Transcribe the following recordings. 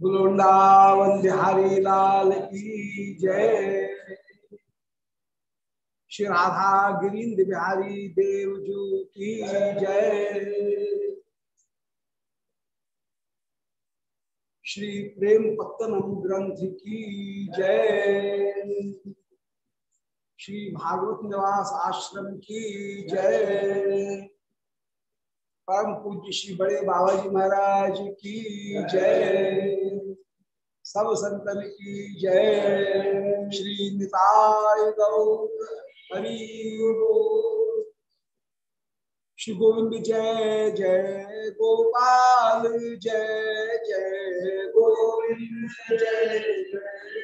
बुलुंडावन बिहारी लाल की जय श्री राधा गिरीन्द्र बिहारी देवजू की जय श्री प्रेम पत्तनम ग्रंथ की जय श्री भागवत निवास आश्रम की जय। परम पूज्य श्री बड़े बाबा जी महाराज की जय। सब संतन की जय। श्री निताय गौर हरि श्री गोविंद जय जय गोपाल, जय जय गोविंद जय जय।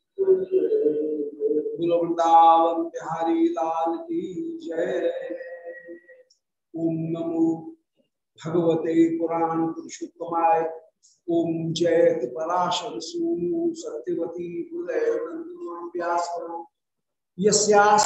वृंदावन बिहारी लाल की जय ओम नमो भगवते पुराण पुरुषोत्तमाय। ओम जयति पराशर सूनु सत्यवती हृदय व्यास। यस्यास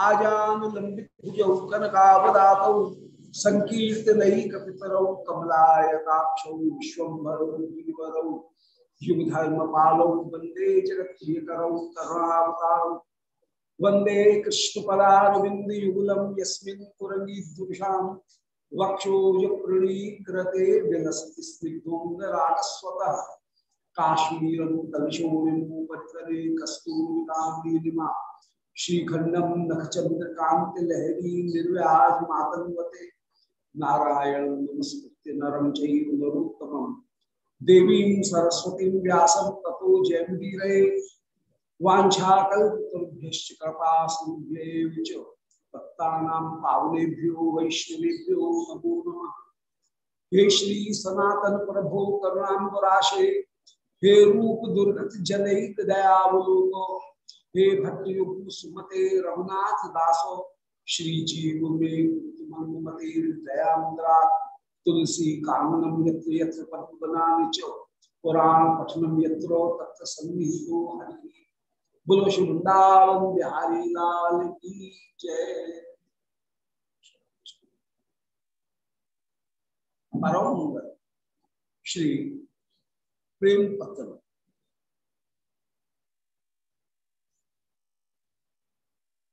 आजान लंबित भुजौ कनकावदातौ संकीर्तनैक पितरौ कमलायताक्षौ युगधर्मपालौ वंदे जगत्प्रियकरौ करुणावतारौ वंदे कृष्णपदारविन्दयुगलं यस्मिन् वक्षोजप्रणीकृते विलसति श्रीखंडम नखचंद्र कांत लहरी निर्व्याज मातंगते नारायण नमस्कृत्य नरम चैव नरोत्तमम देवीं सरस्वती व्यासं ततो जयमुदीरे वाछाकुभ्य कृपा च। पावनेभ्यो, वैष्णवेभ्यो नमो नम। हे श्री सनातन प्रभो करुणाबराशे हे रूप दुर्गत जनैक दयावलोको। हे भक्ति सुमते रघुनाथ दासो श्री जीव मते दयामुद्रा तुलसी कामनम च, पुराण पठनम यत्रो तत्र सन्निहितो हरि। बोलो श्री वृंदावन बिहारी लाल की जय। परम श्री प्रेम पत्र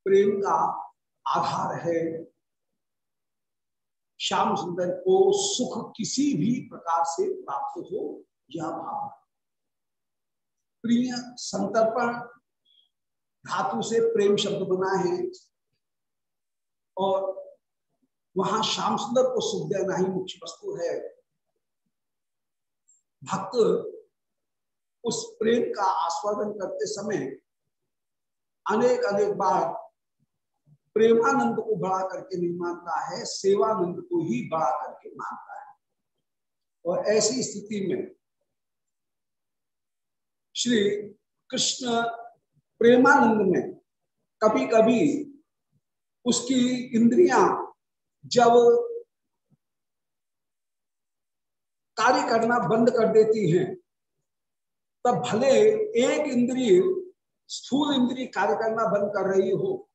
प्रेम का आधार है। श्याम सुंदर को सुख किसी भी प्रकार से प्राप्त हो, यह भाव प्रिय संतर्पण, धातु से प्रेम शब्द बना है और वहाँ श्याम सुंदर को सुख देना ही मुख्य वस्तु है। भक्त उस प्रेम का आस्वादन करते समय अनेक अनेक बार प्रेमानंद को बड़ा करके नहीं मानता है, सेवानंद को ही बड़ा करके मानता है। और ऐसी स्थिति में श्री कृष्ण प्रेमानंद में कभी कभी उसकी इंद्रियाँ जब कार्य करना बंद कर देती हैं, तब भले एक इंद्रिय स्थूल इंद्रिय कार्य करना बंद कर रही हो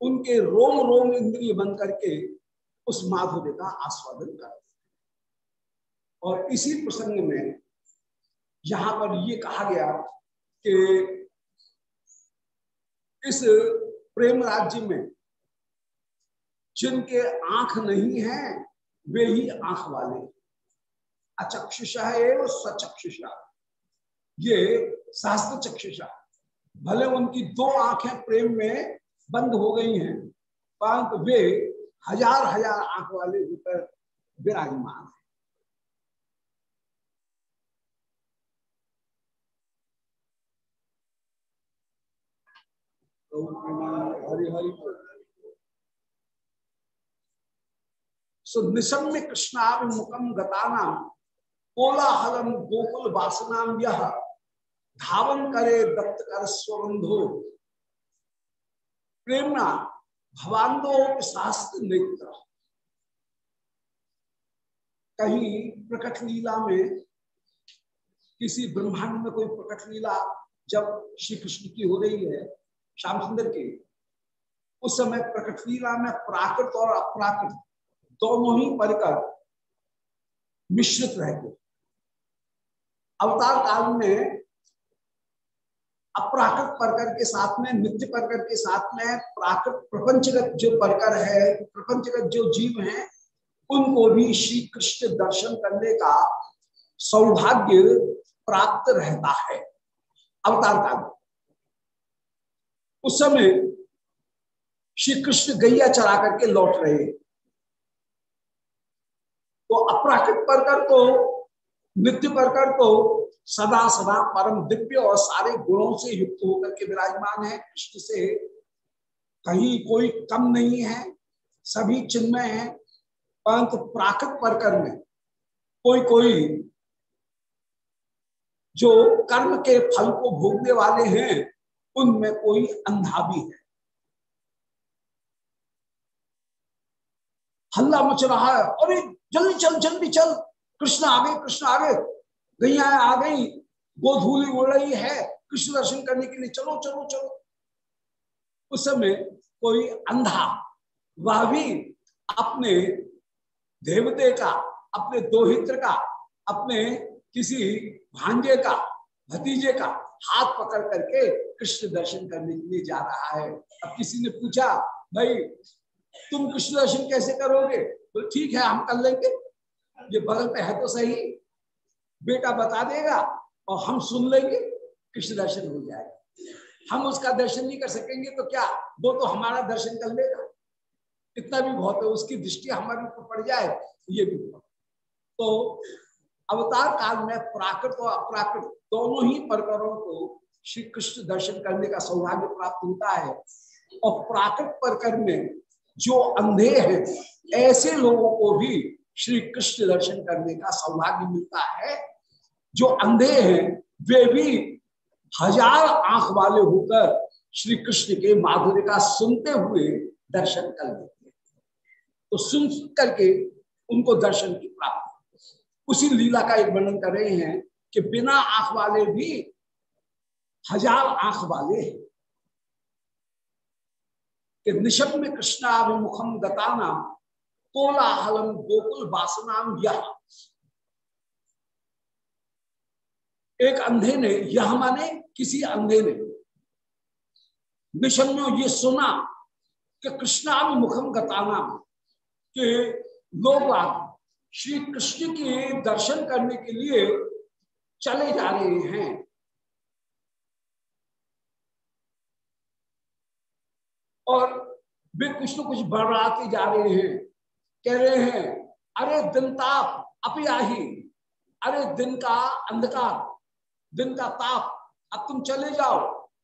उनके रोम रोम इंद्रिय बन करके उस माधुर्य का आस्वादन कर और इसी प्रसंग में यहाँ पर ये कहा गया कि इस प्रेम राज्य में जिनके आँख नहीं है, वे ही आँख वाले अचक्षुषा एवं सचक्षुषा ये शास्त्र चक्षुषा भले उनकी दो आँखें प्रेम में बंद हो गई हैं। परंतु वे हज़ार हज़ार आँख वाले होकर विराजमान है। सो निशम्य कृष्णाभिमुखम गताना कोलाहलम गोकुल वासनाम यह धावन करे दत्त कर स्वबंधो प्रेमना भवान्दो शास्त्र नेत्र। कहीं प्रकट लीला में किसी ब्रह्मांड में कोई प्रकट लीला जब श्री कृष्ण की हो रही है, श्याम सुंदर की, उस समय प्रकट लीला में प्राकृत और अप्राकृत दोनों ही परिकर मिश्रित रहते अवतार काल में अपराकृत परकर के साथ में, नित्य परकर के साथ में, प्राकृत प्रपंचगत जो परकर है, प्रपंचगत जो जीव हैं, उनको भी श्री कृष्ण दर्शन करने का सौभाग्य प्राप्त रहता है। अवतार काल उस समय श्री कृष्ण गैया चरा करके लौट रहे। तो अपराकृत परकर तो नित्य परकर तो सदा सदा परम दिव्य और सारे गुणों से युक्त होकर के विराजमान है, कृष्ण से। कहीं कोई कम नहीं है, सभी चिन्मय है, परंतु प्राकृत परकर में कोई कोई जो कर्म के फल को भोगने वाले हैं, उनमें कोई अंधा भी है। हल्ला मच रहा है, अरे जल्दी चल जल्दी चल, कृष्ण आ गए कृष्ण आ गए गैया आ गई गोधूली उड़ रही है, कृष्ण दर्शन करने के लिए चलो चलो चलो। उस समय कोई अंधा, वह भी अपने देवते का, अपने दोहित्र का, अपने किसी भांजे का, भतीजे का हाथ पकड़ करके कृष्ण दर्शन करने के लिए जा रहा है। अब किसी ने पूछा, भाई, तुम कृष्ण दर्शन कैसे करोगे? तो ठीक है, हम कर लेंगे। ये बगल पे है तो सही। बेटा बता देगा और हम सुन लेंगे, कृष्ण दर्शन हो जाएगा। हम उसका दर्शन नहीं कर सकेंगे तो क्या? वो तो हमारा दर्शन कर लेगा। इतना भी बहुत है, उसकी दृष्टि हमारे ऊपर पड़ जाए ये भी बहुत। तो अवतार काल में प्राकृत और अप्राकृत दोनों ही प्रकरणों को श्री कृष्ण दर्शन करने का सौभाग्य प्राप्त होता है। और प्राकृत प्रकर में जो अंधे हैं, ऐसे लोगों को भी श्री कृष्ण दर्शन करने का सौभाग्य मिलता है। जो अंधे हैं, वे भी हज़ार आँख वाले होकर श्री कृष्ण के माधुर्य का सुनते हुए दर्शन कर लेते हैं। तो सुन सुन करके उनको दर्शन की प्राप्ति। उसी लीला का एक वर्णन कर रहे हैं कि बिना आँख वाले भी हज़ार आँख वाले हैं। कि निशम में कृष्णाभिमुखम गताना, कोलाहलम गोकुल वासनाम यह एक अंधे ने यह माने किसी अंधे ने। निशम्यो ये सुना कि कृष्णाभिमुखम गताना के लोग श्री कृष्ण के दर्शन करने के लिए चले जा रहे हैं। और वे कुछ न कुछ बढ़ाते जा रहे हैं। कह रहे हैं, अरे दिन ताप, अपयाही। अरे दिन का अंधकार दिन का ताप, अब तुम चले जाओ।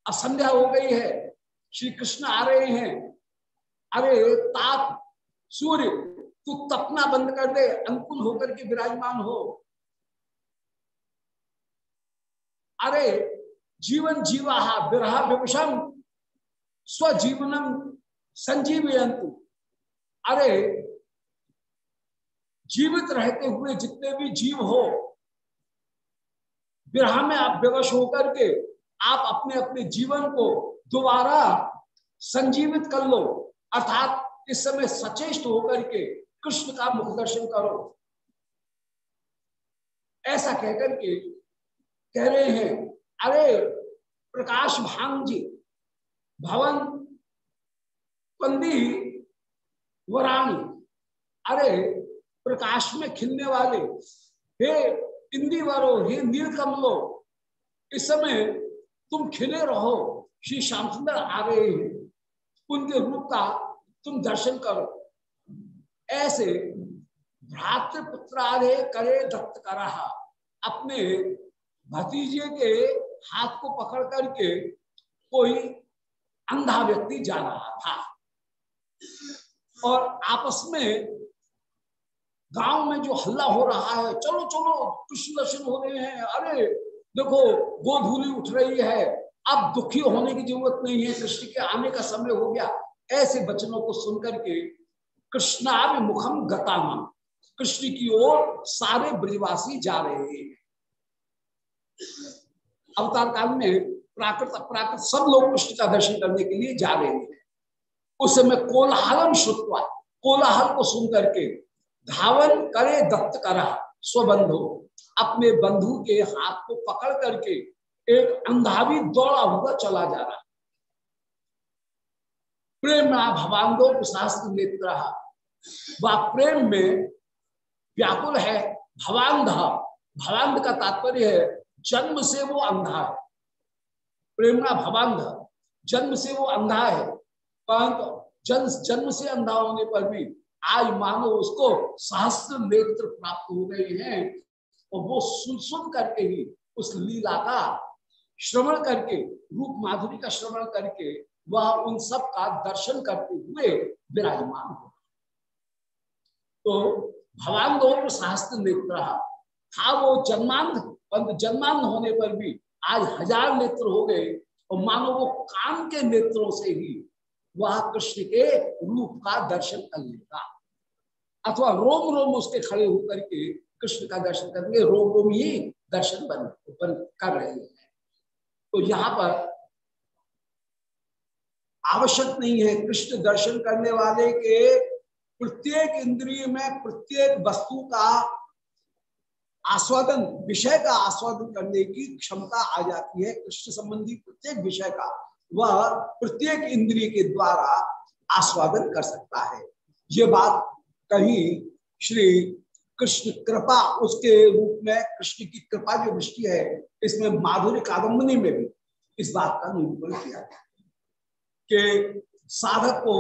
अब संध्या हो गई है। श्री कृष्ण आ रहे हैं। अरे, ताप, सूर्य, तू तपना बंद कर दे अंकुल होकर के विराजमान हो। अरे, जीवन जीवा विरहा विभूषण, स्वजीवनम संजीवयंतु अरे, जीवित रहते हुए जितने भी जीव हो विरह में आप विवश होकर के आप अपने अपने जीवन को दोबारा संजीवित कर लो। अर्थात इस समय सचेष्ट होकर के कृष्ण का मुख दर्शन करो। ऐसा कहकर के कह रहे हैं, अरे प्रकाश भाँग जी, भवन पंदी वराणी अरे प्रकाश में खिलने वाले, हे इंदिवरो हे नीलकमलो इस समय तुम खिले रहो, श्री श्याम सुंदर आ रहे हैं। उनके रूप का तुम दर्शन करो। ऐसे भ्रातृपुत्रारे करे दत्त करा अपने भतीजे के हाथ को पकड़ करके कोई अंधा व्यक्ति जा रहा था। और आपस में गाँव में जो हल्ला हो रहा है, चलो चलो, कृष्ण दर्शन हो रहे हैं। अरे, देखो, गोधूली उठ रही है। अब दुखी होने की ज़रूरत नहीं है। कृष्ण के आने का समय हो गया। ऐसे वचनों को सुनकर के कृष्णा मुखम गताम। कृष्ण की ओर सारे ब्रजवासी जा रहे हैं। अवतार काल में प्राकृत, अपराकृत सब लोग कृष्ण का दर्शन करने के लिए जा रहे हैं। उस समय कोलाहलम श्रुतवा कोलाहल को सुन करके धावन करे दत्त करा, स्वबंधु। अपने बंधु के हाथ को पकड़ करके एक अंधा भी दौड़ा हुआ चला जा रहा। प्रेम भवांगो शास्त्र नेत्र वह प्रेम में व्याकुल है भवांध भवांध का तात्पर्य है, जन्म से वो अंधा है। प्रेमणा भवांध जन्म से वो अंधा है, परंतु जन्म जन्म से अंधा होने पर भी आज मानो उसको सहस्त्र नेत्र प्राप्त हो गए हैं और वो सुन सुन करके ही उस लीला का श्रवण करके, रूप माधुरी का श्रवण करके वह उन सब का दर्शन करते हुए विराजमान हो तो भगवान गौर सहस्त्र नेत्र था वो जन्मांध परंतु जन्मांध होने पर भी आज हज़ार नेत्र हो गए और मानो वो काम के नेत्रों से ही वह कृष्ण के रूप का दर्शन कर लेगा। अथवा रोम रोम उसके खड़े होकर के कृष्ण का दर्शन करेंगे रोम रोम ही दर्शन बन, बन कर रहे हैं। तो यहाँ पर आवश्यक नहीं है कृष्ण दर्शन करने वाले के प्रत्येक इंद्रिय में प्रत्येक वस्तु का आस्वादन विषय का आस्वादन करने की क्षमता आ जाती है। कृष्ण संबंधी प्रत्येक विषय का वह प्रत्येक इंद्रिय के द्वारा आस्वादन कर सकता है। ये बात कहीं श्री कृष्ण कृपा उसके रूप में, कृष्ण की कृपा जो दृष्टि है, इसमें माधुर्य कादम्बनी में भी इस बात का निरूपण किया कि साधक को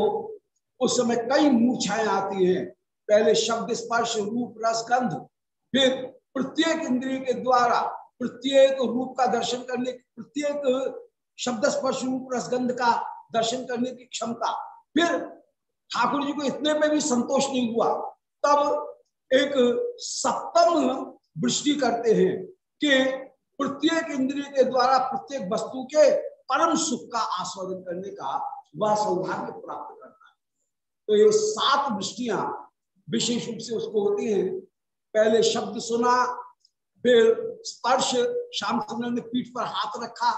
उस समय कई मूर्छाएँ आती हैं। पहले शब्द स्पर्श, रूप, रस, गंध, फिर प्रत्येक इंद्रिय के द्वारा, प्रत्येक रूप का दर्शन करने प्रत्येक शब्द स्पर्श, रूप रसगंध का दर्शन करने की क्षमता, फिर ठाकुर जी को इतने में भी संतोष नहीं हुआ। तब एक सप्तम वृष्टि करते हैं कि प्रत्येक इंद्रिय के द्वारा प्रत्येक वस्तु के परम सुख का आस्वादन करने का वह सौभाग्य प्राप्त करता है। तो ये सात वृष्टियाँ विशेष रूप से उसको होती हैं। पहले शब्द सुना, फिर स्पर्श, श्याम सुंदर ने पीठ पर हाथ रखा,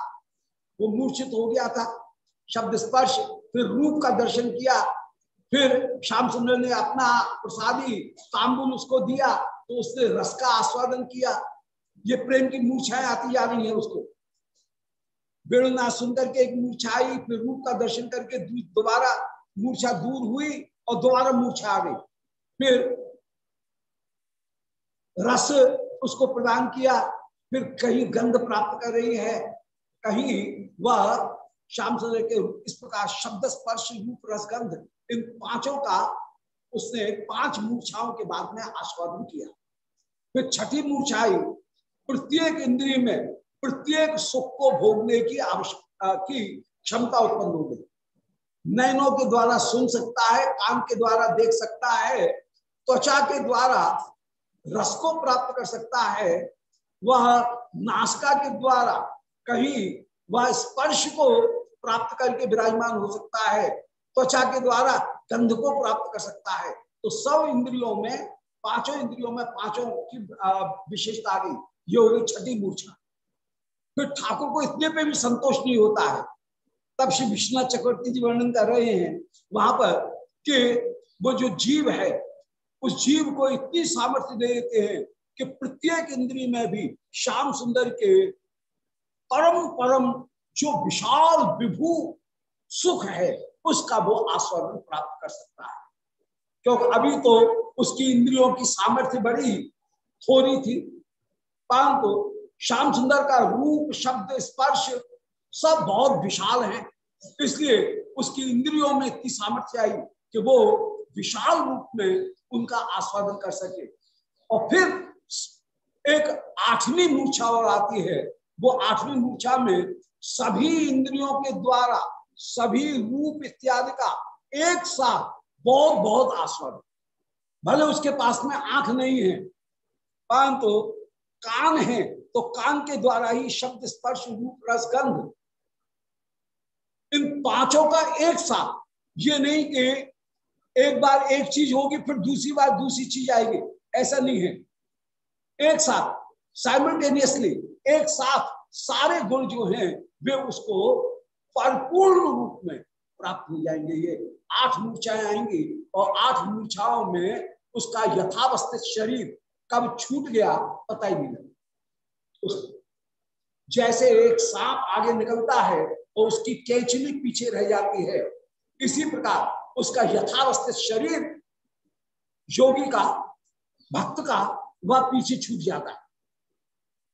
वो मूर्छित हो गया था। शब्द स्पर्श, फिर रूप का दर्शन किया फिर श्याम सुंदर ने अपना प्रसादी तांबुल उसको दिया तो उसने रस का आस्वादन किया। ये प्रेम की मूर्छाएँ आती जा रही है उसको। वेणुनाथ सुंदर के एक मूर्छा आई फिर रूप का दर्शन करके दोबारा मूर्छा दूर हुई और दोबारा मूर्छा आ गई। फिर रस उसको प्रदान किया, फिर कहीं गंध प्राप्त कर रही है, कहीं वह श्याम सुंदर के इस प्रकार शब्द स्पर्श, रूप, रसगंध, इन पाँचों का उसने पाँच मूर्छाओं के बाद में आस्वादन किया। फिर छठी मूर्छाई, प्रत्येक इंद्रिय में प्रत्येक सुख को भोगने की आवश्यकता की क्षमता उत्पन्न हो गई। नैनों के द्वारा सुन सकता है कान के द्वारा देख सकता है, त्वचा के द्वारा रस को प्राप्त कर सकता है, वह नासका के द्वारा कहीं वह स्पर्श को प्राप्त करके विराजमान हो सकता है, त्वचा के द्वारा गंध को प्राप्त कर सकता है। तो सब इंद्रियों में, पाँचों इंद्रियों में पाँचों की विशेषता आ गई ये हो गई छठी मूर्छा। फिर ठाकुर को इतने पे भी संतोष नहीं होता है। तब श्री विश्वनाथ चक्रवर्ती जी वर्णन कर रहे हैं वहाँ पर कि वो जो जीव है, उस जीव को इतनी सामर्थ्य दे देते हैं कि प्रत्येक इंद्री में भी श्याम सुंदर के परम परम जो विशाल विभू सुख है, उसका वो आस्वादन प्राप्त कर सकता है। क्योंकि अभी तो उसकी इंद्रियों की सामर्थ्य बड़ी थोड़ी थी, परंतु श्याम सुंदर का रूप, शब्द, स्पर्श सब बहुत विशाल है। इसलिए उसकी इंद्रियों में इतनी सामर्थ्य आई कि वो विशाल रूप में उनका आस्वादन कर सके। और फिर एक आठवीं मूर्छा और आती है वो आठवीं मूर्छा में सभी इंद्रियों के द्वारा, सभी रूप इत्यादि का एक साथ बहुत बहुत आस्वादन भले उसके पास में आँख नहीं है, परंतु तो कान है तो कान के द्वारा ही शब्द स्पर्श रूप रसगंध इन पाँचों का एक साथ। ये नहीं कि एक बार एक चीज़ होगी, फिर दूसरी बार दूसरी चीज़ आएगी, ऐसा नहीं है। एक साथ साइमल्टेनियसली एक साथ सारे गुण जो हैं, वे उसको परिपूर्ण रूप में प्राप्त हो जाएँगे। ये आठ मूर्छाएँ आएँगी और आठ मूर्छाओं में उसका यथावस्थित शरीर कब छूट गया, पता ही नहीं जैसे एक सांप आगे निकलता है और उसकी कैचली पीछे रह जाती है, इसी प्रकार उसका यथावस्थित शरीर योगी का, भक्त का, वह पीछे छूट जाता है।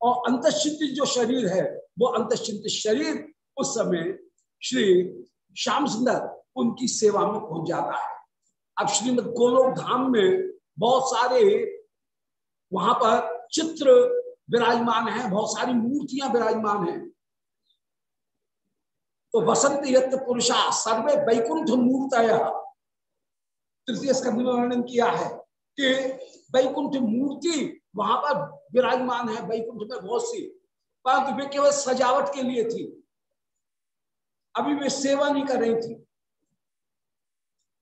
और अंतश्चिंत जो शरीर है, वो अंतश्चिंत शरीर उस समय श्री श्याम सुंदर उनकी सेवा में पहुँच जाता है। अब श्रीमद गोलोक धाम में बहुत सारे वहाँ पर चित्र विराजमान है, बहुत सारी मूर्तियाँ विराजमान है। तो वसंत यत्न पुरुषा सर्वे वैकुंठ मूर्त तृतीय स्कंध में वर्णन किया है कि वैकुंठ मूर्ति वहाँ पर विराजमान है वैकुंठ में बहुत सी। परंतु वे केवल सजावट के लिए थी। अभी वे सेवा नहीं कर रही थी।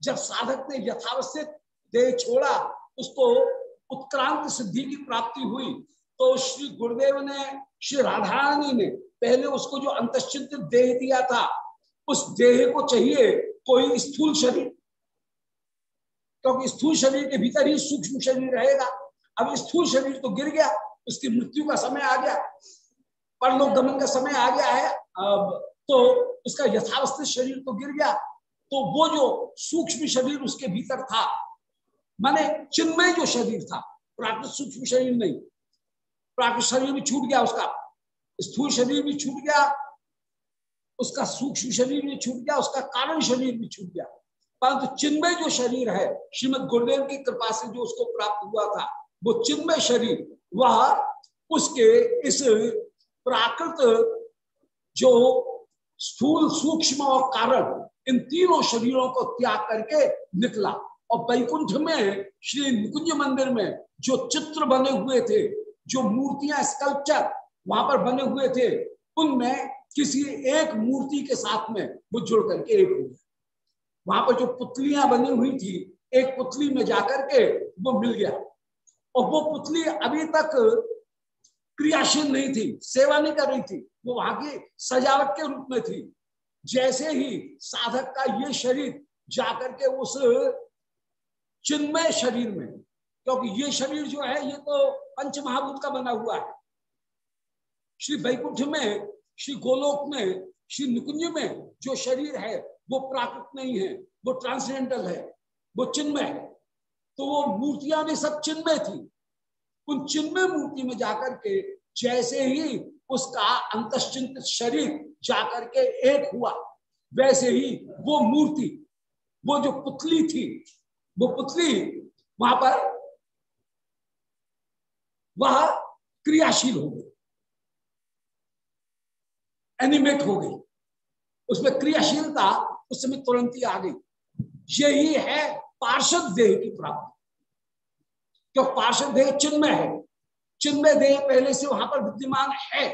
जब साधक ने यथावस्थित देह छोड़ा, उसको उत्क्रांत सिद्धि की प्राप्ति हुई तो श्री गुरुदेव ने, श्री राधारानी ने पहले उसको जो अंतश्चिंत देह दिया था, उस देह को चाहिए कोई स्थूल शरीर। क्योंकि स्थूल शरीर के भीतर ही सूक्ष्म शरीर रहेगा। अब स्थूल शरीर तो गिर गया, उसकी मृत्यु का समय आ गया, परलोक गमन का समय आ गया है, अब तो उसका यथावस्थित शरीर तो गिर गया तो वो जो सूक्ष्म शरीर उसके भीतर था, माने चिन्मय जो शरीर था, प्राकृत सूक्ष्म शरीर नहीं, प्राकृत शरीर भी छूट गया उसका, स्थूल शरीर भी छूट गया, उसका सूक्ष्म शरीर भी छूट गया, उसका कारण शरीर भी छूट गया, परंतु चिन्मय जो शरीर है, श्रीमद गुरुदेव की कृपा से जो उसको प्राप्त हुआ था वो चिन्मय शरीर, वह उसके इस प्राकृत जो स्थूल सूक्ष्म और कारण, इन तीनों शरीरों को त्याग करके निकला। और वैकुंठ में, श्री निकुंज मंदिर में, जो चित्र बने हुए थे, जो मूर्तियाँ स्कल्पचर वहाँ पर बने हुए थे, उनमें किसी एक मूर्ति के साथ में वो जुड़ करके एक हो गया वहाँ पर जो पुतलियाँ बनी हुई थी, एक पुतली में जाकर के वो मिल गया। और वो पुतली अभी तक क्रियाशील नहीं थी, सेवा नहीं कर रही थी। वो वहाँ की सजावट के रूप में थी। जैसे ही साधक का ये शरीर जाकर के उस चिन्मय शरीर में, क्योंकि ये शरीर जो है, ये तो पंच महाभूत का बना हुआ है। श्री वैकुंठ में, श्री गोलोक में, श्री निकुंज में जो शरीर है, वो प्राकृत नहीं है, वो ट्रांसजेंडल है, वो चिन्मय है। तो वो मूर्तियाँ भी सब चिन्मय थी। उन चिन्मय मूर्ति में जाकर के जैसे ही उसका अंतश्चिंत शरीर जाकर के एक हुआ, वैसे ही वो मूर्ति, वो जो पुतली थी, वो पुतली वहाँ पर वह क्रियाशील हो गई एनिमेट हो गई। उसमें क्रियाशीलता उस समय तुरंत ही आ गई। यही है पार्षद देह की प्राप्ति। क्यों पार्षद देह चिन्मय है? चिन्मय देह पहले से वहाँ पर विद्यमान है,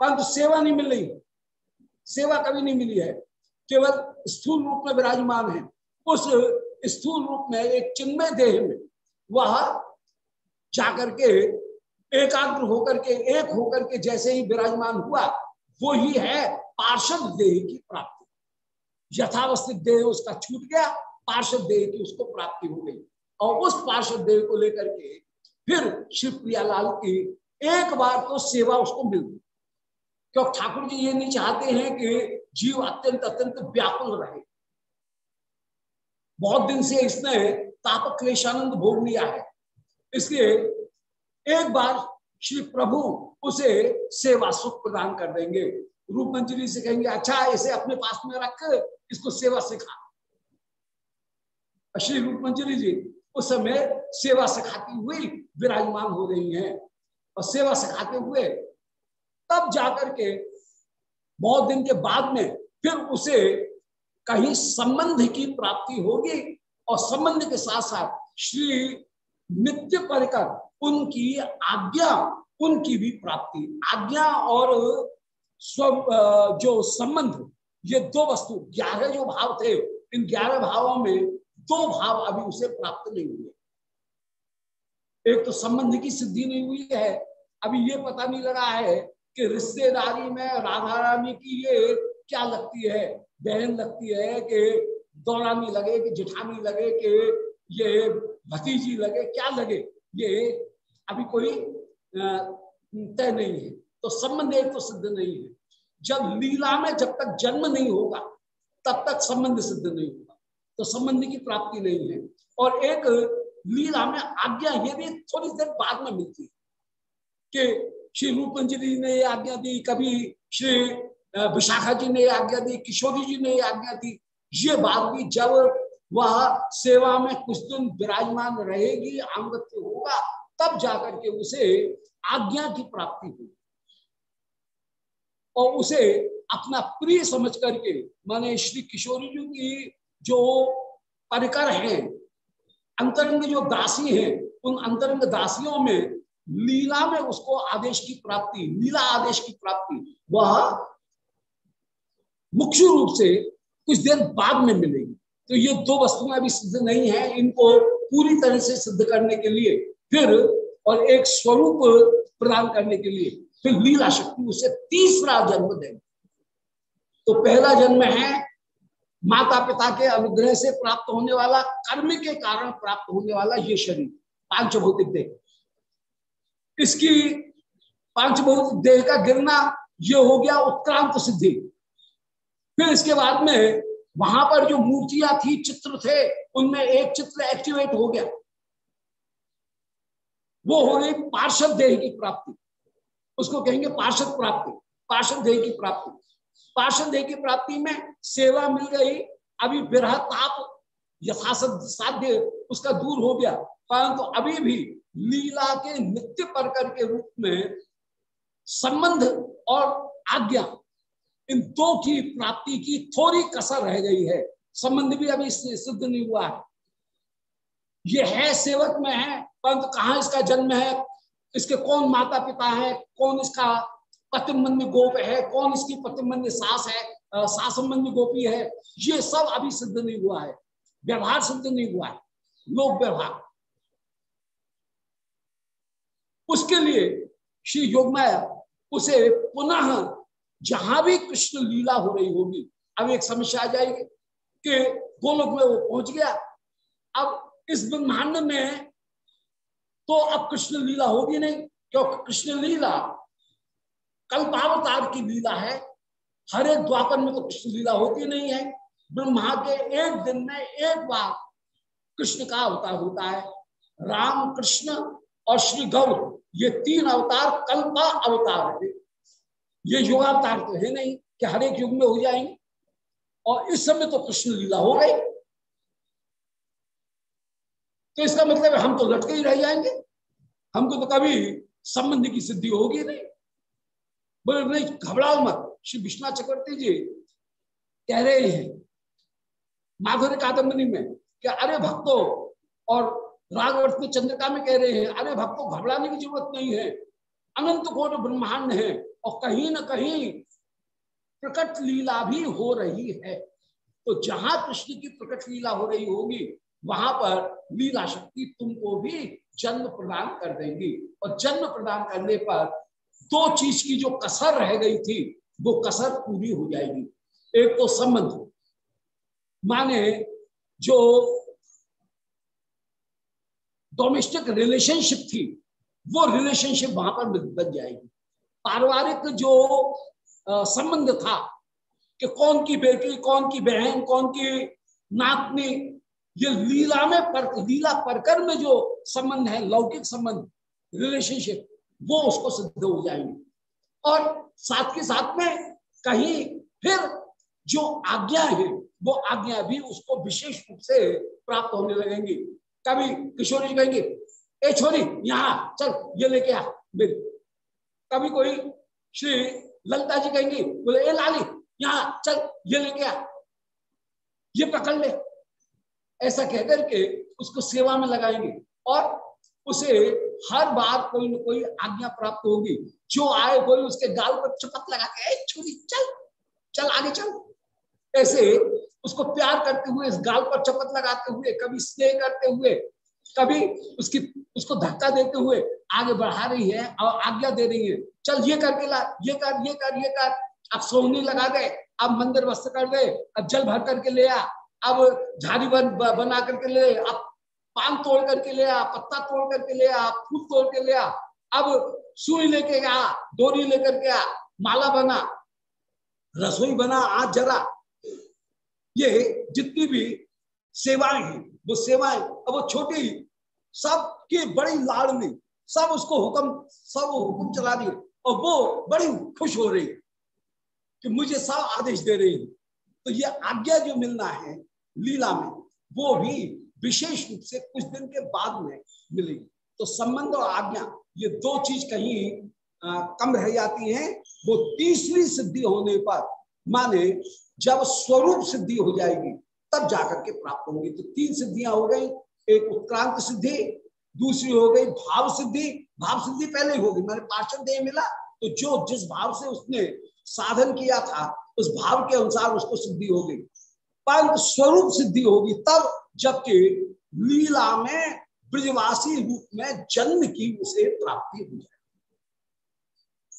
परंतु सेवा नहीं मिल रही। सेवा कभी नहीं मिली है। केवल स्थूल रूप में विराजमान है। उस स्थूल रूप में, एक चिन्मय देह में वह जाकर के एकाग्र होकर के, एक होकर के जैसे ही विराजमान हुआ, वो ही है पार्षद देह की प्राप्ति। यथावस्थित देह उसका छूट गया पार्षद देह की उसको प्राप्ति हो गई। और उस पार्षद देह को लेकर के फिर श्री प्रियालाल की एक बार तो सेवा उसको मिल गई। क्योंकि ठाकुर जी ये नहीं चाहते हैं कि जीव अत्यंत अत्यंत व्याकुल रहे। बहुत दिन से इसने ताप क्लेशानंद भोग लिया है। इसलिए एक बार श्री प्रभु उसे सेवा सुख प्रदान कर देंगे। रूप मंजरी से कहेंगे अच्छा इसे अपने पास में रख, इसको सेवा सिखा। श्री रूप मंजरी जी, उस समय सेवा सिखाती हुई विराजमान हो रही हैं। और सेवा सिखाते हुए तब जाकर के बहुत दिन के बाद में फिर उसे कहीं संबंध की प्राप्ति होगी और संबंध के साथ साथ श्री नित्य परिकर, उनकी आज्ञा, उनकी भी प्राप्ति। आज्ञा और स्व जो संबंध, ये दो वस्तु, ग्यारह जो भाव थे, इन ग्यारह भावों में दो भाव अभी उसे प्राप्त नहीं हुए। एक तो संबंध की सिद्धि नहीं हुई है। अभी ये पता नहीं लगा है कि रिश्तेदारी में राधा रानी की ये क्या लगती है? बहन लगती है कि दौरानी लगे कि जिठानी लगे कि ये भतीजी लगे, क्या लगे? ये अभी कोई तय नहीं है। तो संबंध एक तो सिद्ध नहीं है। जब लीला में जब तक जन्म नहीं होगा, तब तक संबंध सिद्ध नहीं होगा तो संबंध की प्राप्ति नहीं है। और एक लीला में आज्ञा ये भी थोड़ी देर बाद में मिलती कि श्री रूपंजलि ने ये आज्ञा दी, कभी श्री विशाखा जी ने आज्ञा दी, किशोरी जी ने आज्ञा दी। ये बात भी जब वह सेवा में कुछ दिन विराजमान रहेगी आंगत्य होगा, तब जाकर के उसे आज्ञा की प्राप्ति हुई और उसे अपना प्रिय समझ करके माने श्री किशोरी जी की जो परिकर हैं, अंतरंग जो दासी हैं, उन अंतरंग दासियों में लीला में उसको आदेश की प्राप्ति, लीला आदेश की प्राप्ति, वह मुख्य रूप से कुछ देर बाद में मिलेगी। तो ये दो वस्तुएँ अभी सिद्ध नहीं है, इनको पूरी तरह से सिद्ध करने के लिए, फिर और एक स्वरूप प्रदान करने के लिए, फिर लीला शक्ति उसे तीसरा जन्म देंगे। तो पहला जन्म है माता पिता के अनुग्रह से प्राप्त होने वाला कर्म के कारण प्राप्त होने वाला ये शरीर पाँच भौतिक देह। इसकी पाँच भौतिक देह का गिरना ये हो गया उत्क्रांत सिद्धि। फिर इसके बाद में वहाँ पर जो मूर्तियाँ थी, चित्र थे, उनमें एक चित्र एक्टिवेट हो गया। वो हो गई पार्षद देह की प्राप्ति। उसको कहेंगे पार्षद प्राप्ति, पार्षद देह की प्राप्ति। पार्षद देह की प्राप्ति में सेवा मिल गई। अभी विरह ताप साध्य उसका दूर हो गया। परंतु तो अभी भी लीला के नित्य परकर के रूप में संबंध और आज्ञा इन दो की प्राप्ति की थोड़ी कसर रह गई है। संबंध भी अभी सिद्ध नहीं हुआ है। ये है सेवक में है, परंतु कहा इसका जन्म है? इसके कौन माता पिता है? कौन इसका पतिमंद गोप है, कौन इसकी पतिमंद सास है? सासंबंधी गोपी है। ये सब अभी सिद्ध नहीं हुआ है। व्यवहार सिद्ध नहीं हुआ है। लोक व्यवहार। उसके लिए श्री योगमाया उसे पुनः जहाँ भी कृष्ण लीला हो रही होगी, अब एक समस्या आ जाएगी कि गोलोक में वो पहुँच गया। अब इस ब्रह्मांड में तो अब कृष्ण लीला होगी नहीं, क्योंकि कृष्ण लीला कल्पावतार की लीला है। हर एक द्वापर में तो कृष्ण लीला होती नहीं है। ब्रह्मा के एक दिन में एक बार कृष्ण का अवतार होता है। राम, कृष्ण और श्री गौर, ये तीन अवतार कल्पा अवतार है। ये युगावतार तो है नहीं कि हर एक युग में हो जाएँगे। और इस समय तो कृष्ण लीला हो गई तो इसका मतलब हम तो लटके ही रह जाएँगे। हमको तो कभी संबंध की सिद्धि होगी नहीं। बोले, नहीं, घबराओ मत। श्री विश्वनाथ चक्रवर्ती जी कह रहे हैं माधुर्य कादम्बरी में कि अरे भक्तों, और रागवर्त में चंद्रिका में कह रहे हैं, अरे भक्तों, घबराने की ज़रूरत नहीं है। अनंत कोट ब्रह्मांड है, और कहीं ना कहीं प्रकट लीला भी हो रही है। तो जहाँ कृष्ण की प्रकट लीला हो रही होगी, वहाँ पर लीला शक्ति तुमको भी जन्म प्रदान कर देंगी। और जन्म प्रदान करने पर दो चीज़ की जो कसर रह गई थी, वो कसर पूरी हो जाएगी। एक तो संबंध। माने जो डोमेस्टिक रिलेशनशिप थी, वो रिलेशनशिप वहाँ पर बन जाएगी। पारिवारिक जो संबंध था कि कौन की बेटी, कौन की बहन, कौन की नातनी, ये लीला में पर, लीला परकर में जो संबंध है, लौकिक संबंध रिलेशनशिप वो उसको सिद्ध हो जाएँगे। और साथ के साथ में कहीं फिर जो आज्ञा है, वो आज्ञा भी उसको विशेष रूप से प्राप्त होने लगेंगी। कभी किशोरी जी कहेंगे, ए छोरी, यहाँ, चल, ये लेके आ कभी कोई श्री ललिता जी कहेंगी, बोले, ए लाली, यहाँ, चल, ये लेके आ। ये पकड़ ले ऐसा कहकर के उसको सेवा में लगाएँगे। और उसे हर बार कोई ना कोई आज्ञा प्राप्त होगी। जो आए कोई उसके गाल पर चपत लगा के छोरी, चल चल, आगे चल। ऐसे उसको प्यार करते हुए, इस गाल पर चपत लगाते हुए, कभी स्नेह करते हुए, कभी उसकी, उसको धक्का देते हुए आगे बढ़ा रही है, और आज्ञा दे रही है, चल, ये करके ला ये कर ये कर ये कर। अब सोहनी लगा दे, अब मंदिर वस्त्र कर दे, अब जल भर करके ले आ, अब झाड़ी बन बना करके ले, अब पान तोड़ करके ले आ, पत्ता तोड़ करके ले आ, फूल तोड़ के ले आ। अब सुई लेके आ, डोरी लेकर के आ, माला बना, रसोई बना, आज जरा। ये जितनी भी सेवाएँ हैं, वो सेवाएँ अब वो छोटी सब की बड़ी लाड़नी सब उसको हुक्म, सब हुक्म चला रही और वो बड़ी खुश हो रही कि मुझे सब आदेश दे रही है। तो ये आज्ञा जो मिलना है, लीला में, वो भी विशेष रूप से कुछ दिन के बाद में मिलेगी तो संबंध और आज्ञा ये दो चीज़ कहीं आ, कम रह जाती हैं। वो तीसरी सिद्धि होने पर माने जब स्वरूप सिद्धि हो जाएगी तब जाकर के प्राप्त होंगी। तो तीन सिद्धियाँ हो गई। एक उत्क्रांत सिद्धि दूसरी हो गई भाव सिद्धि। भाव सिद्धि पहले ही होगी मैंने पार्षद देह मिला। तो जो जिस भाव से उसने साधन किया था उस भाव के अनुसार उसको सिद्धि हो गई। परंतु स्वरूप सिद्धि होगी तब जबकि लीला में ब्रजवासी रूप में जन्म की उसे प्राप्ति हो। जाए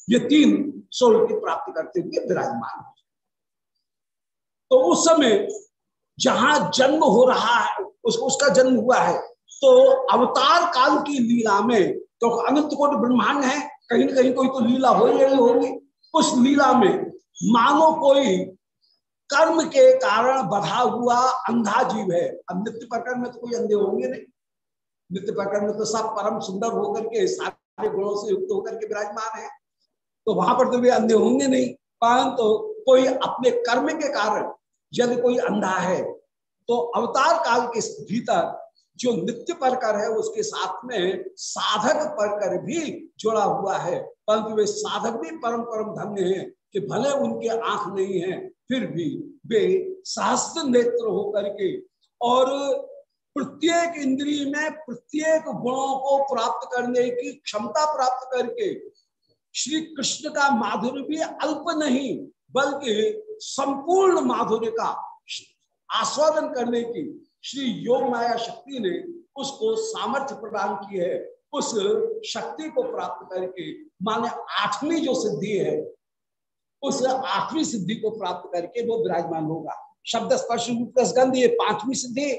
ये तीन स्वरूप की प्राप्ति करते हुए विराजमान तो उस समय जहाँ जन्म हो रहा है उस, उसका जन्म हुआ है तो अवतार काल की लीला में तो अनंत कोट ब्रह्मांड है कहीं ना कहीं कोई तो लीला हो रही होगी। उस लीला में मानो कोई कर्म के कारण बढ़ा हुआ अंधा जीव है। अब नित्य प्रकरण में तो कोई अंधे होंगे नहीं। नित्य प्रकरण में तो सब परम सुंदर होकर के सारे गुणों से युक्त होकर के विराजमान है। तो वहाँ पर तो वे अंधे होंगे नहीं। परंतु तो कोई अपने कर्म के कारण यदि कोई अंधा है तो अवतार काल के भीतर जो नित्य परकर है, उसके साथ में साधक परकर भी जुड़ा हुआ है। परंतु वे साधक भी परम परम धन्य हैं कि भले उनके आँख नहीं है फिर भी वे सहस्त्र नेत्र होकर के और प्रत्येक इंद्रिय में प्रत्येक गुणों को प्राप्त करने की क्षमता प्राप्त करके श्री कृष्ण का माधुर्य भी अल्प नहीं, बल्कि संपूर्ण माधुर्य का आस्वादन करने की श्री योग माया शक्ति ने उसको सामर्थ्य प्रदान की है। उस शक्ति को प्राप्त करके माने आठवीं जो सिद्धि है उस आठवीं सिद्धि को प्राप्त करके वो विराजमान होगा। शब्द स्पर्श रूप गंध ये पांचवी सिद्धि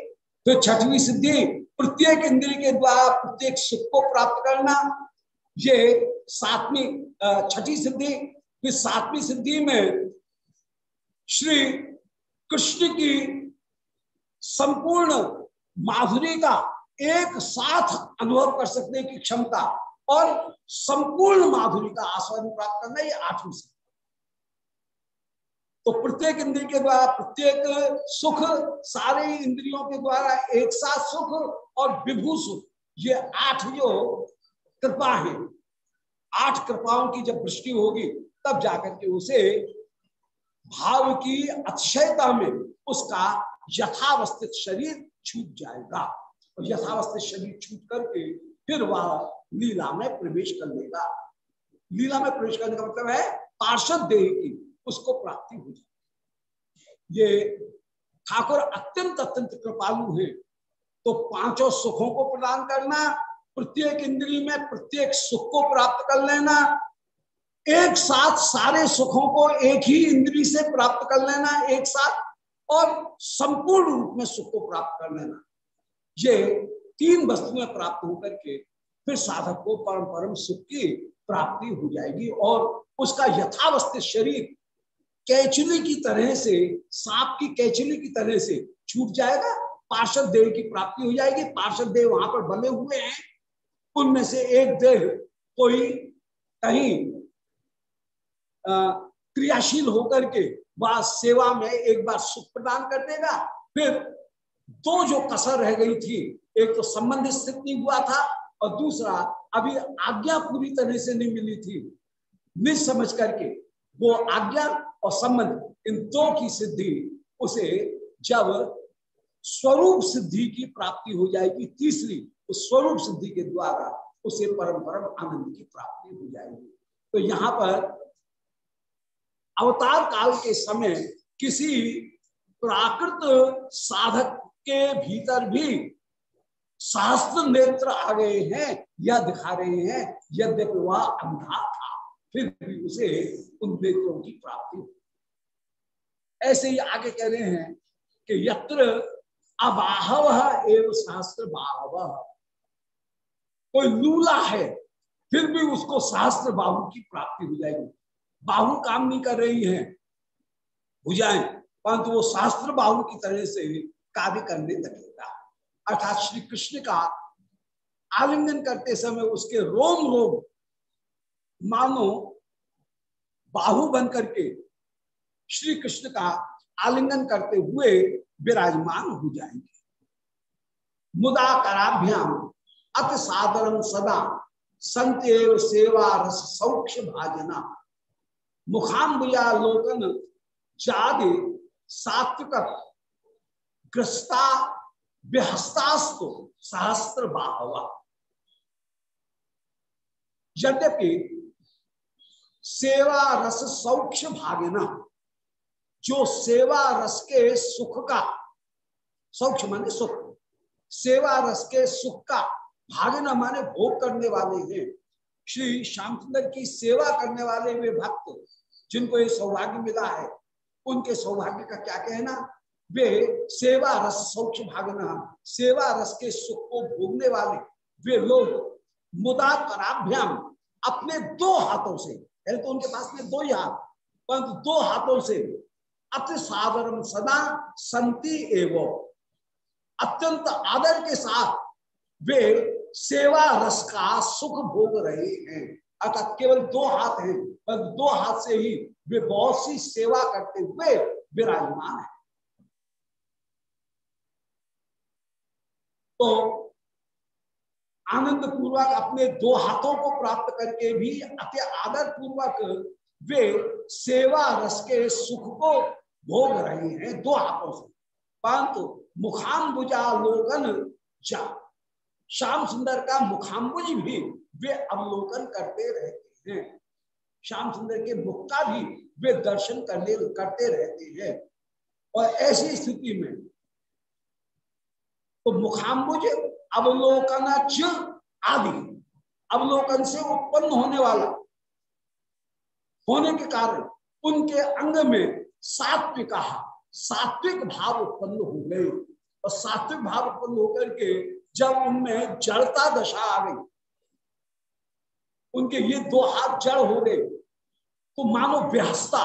तो छठवीं सिद्धि, प्रत्येक इंद्रिय के द्वारा प्रत्येक सुख को प्राप्त करना, ये सातवीं छठी सिद्धि, फिर सातवीं सिद्धि में श्री कृष्ण की संपूर्ण माधुरी का एक साथ अनुभव कर सकने की क्षमता और संपूर्ण माधुरी का आस्वादन प्राप्त करना, ये आठवीं सिद्धि। तो प्रत्येक इंद्रिय के द्वारा, प्रत्येक सुख सारे इंद्रियों के द्वारा, एक साथ सुख और विभू सुख, ये आठ जो कृपा है, आठ कृपाओं की जब वृष्टि होगी, तब जाकर के उसे भाव की अतिशयता में उसका यथावस्थित शरीर छूट जाएगा। और यथावस्थित शरीर छूट करके फिर वह लीला में प्रवेश कर लेगा। लीला में प्रवेश करने का मतलब है, पार्षद देह की उसको प्राप्ति हो जाए ये ठाकुर अत्यंत अत्यंत कृपालु है। तो पाँचों सुखों को प्रदान करना, प्रत्येक इंद्री में प्रत्येक सुख को प्राप्त कर लेना, एक साथ सारे सुखों को एक ही इंद्री से प्राप्त कर लेना, एक साथ, और संपूर्ण रूप में सुख को प्राप्त कर लेना। ये तीन वस्तुएँ प्राप्त होकर के फिर साधक को परम परम सुख की प्राप्ति हो जाएगी, और उसका यथावस्थित शरीर कैचुली की तरह से, सांप की कैचुली की तरह से छूट जाएगा, पार्षद देव की प्राप्ति हो जाएगी, पार्षद देव वहाँ पर बने हुए हैं। उनमें से एक देह कोई कहीं क्रियाशील होकर के वह सेवा में एक बार सुख प्रदान कर देगा। फिर दो जो कसर रह गई थी, एक तो संबंध स्थित नहीं हुआ था और दूसरा अभी आज्ञा पूरी तरह से नहीं मिली थी। निज समझ करके वो आज्ञा और संबंध इन दो की सिद्धि, उसे जब स्वरूप सिद्धि की प्राप्ति हो जाएगी, तीसरी उस स्वरूप सिद्धि के द्वारा उसे परम परम आनंद की प्राप्ति हो जाएगी। तो यहाँ पर अवतार काल के समय किसी प्राकृत साधक के भीतर भी शास्त्र नेत्र आ गए हैं या दिखा रहे हैं, यद्यपि वह अंधा था। फिर भी उसे उन नेत्रों की प्राप्ति ऐसे ही आगे कह रहे हैं कि यत्र अबाहव एवं शास्त्र बाहव। कोई लूला है, फिर भी उसको शास्त्र बाहु की प्राप्ति हो जाएगी। बाहु काम नहीं कर रही है। भुजाएँ परंतु वो शास्त्र बाहु की तरह से कार्य करने लगेगा। अर्थात श्री कृष्ण का आलिंगन करते समय उसके रोम रोम मानो बाहु बन करके श्री कृष्ण का आलिंगन करते हुए विराजमान हो जाएँगे। मुदा कराभ्याम अति साधारण सदा, संतेव सेवा रस सौक्ष भाजना। मुखाम्बुयालोकन चादि सात्विक ग्रस्ता बेहस्तास्तु सहस्त्र बाहवा। यद्यपि सेवा रस सौक्ष भागना जो सेवा रस के सुख का सौक्ष माने सुख। सेवा रस के सुख का भागना माने भोग करने वाले हैं। श्री श्याम सुंदर की सेवा करने वाले वे भक्त, जिनको ये सौभाग्य मिला है, उनके सौभाग्य का क्या कहना? वे सेवा रस सौक्ष भागना सेवा रस के सुख को भोगने वाले वे लोग मुदा पराभ्याम अपने दो हाथों से पहले तो उनके पास में दो ही हाथ परंतु दो हाथों से अति साधारण सदा संति एवं अत्यंत आदर के साथ वे सेवा रस का सुख भोग रहे हैं। अर्थात केवल दो हाथ हैं पर दो हाथ से ही वे बहुत सी सेवा करते हुए विराजमान है। तो आनंद पूर्वक अपने दो हाथों को प्राप्त करके भी अति आदर पूर्वक वे सेवा रस के सुख को भोग रहे हैं दो हाथों से। परंतु मुखाम्बुजा लोगन जा, श्याम सुंदर का मुखाम्बुज भी वे अवलोकन करते रहते हैं। श्याम सुंदर के मुख का भी वे दर्शन करने, करते रहते हैं। और ऐसी स्थिति में तो मुखाम्बुज अवलोकन आदि। अवलोकन से उत्पन्न होने वाला। होने के कारण उनके अंग में सात्विक सात्विक भाव उत्पन्न हो गए। और सात्विक भाव उत्पन्न होकर के जब उनमें जड़ता दशा आ गई, उनके ये दो हाथ जड़ हो गए तो मानो व्यहस्ता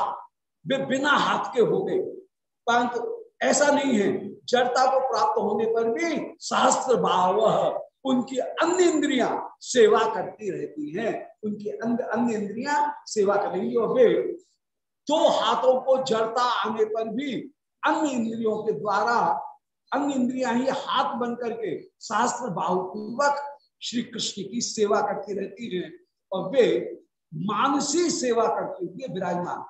वे बिना हाथ के हो गए। परंतु ऐसा नहीं है जड़ता को प्राप्त होने पर भी सहस्त्र भाव उनकी अन्य इंद्रिया सेवा करती रहती हैं। उनकी अन्य इंद्रिया सेवा करेंगी और वे दो हाथों को जड़ता आने पर भी अन्य इंद्रियों के द्वारा अन्य इंद्रिया ही हाथ बन करके शास्त्र बाहुपूर्वक श्री कृष्ण की सेवा करती रहती हैं और वे मानसी सेवा करती हुए विराजमान।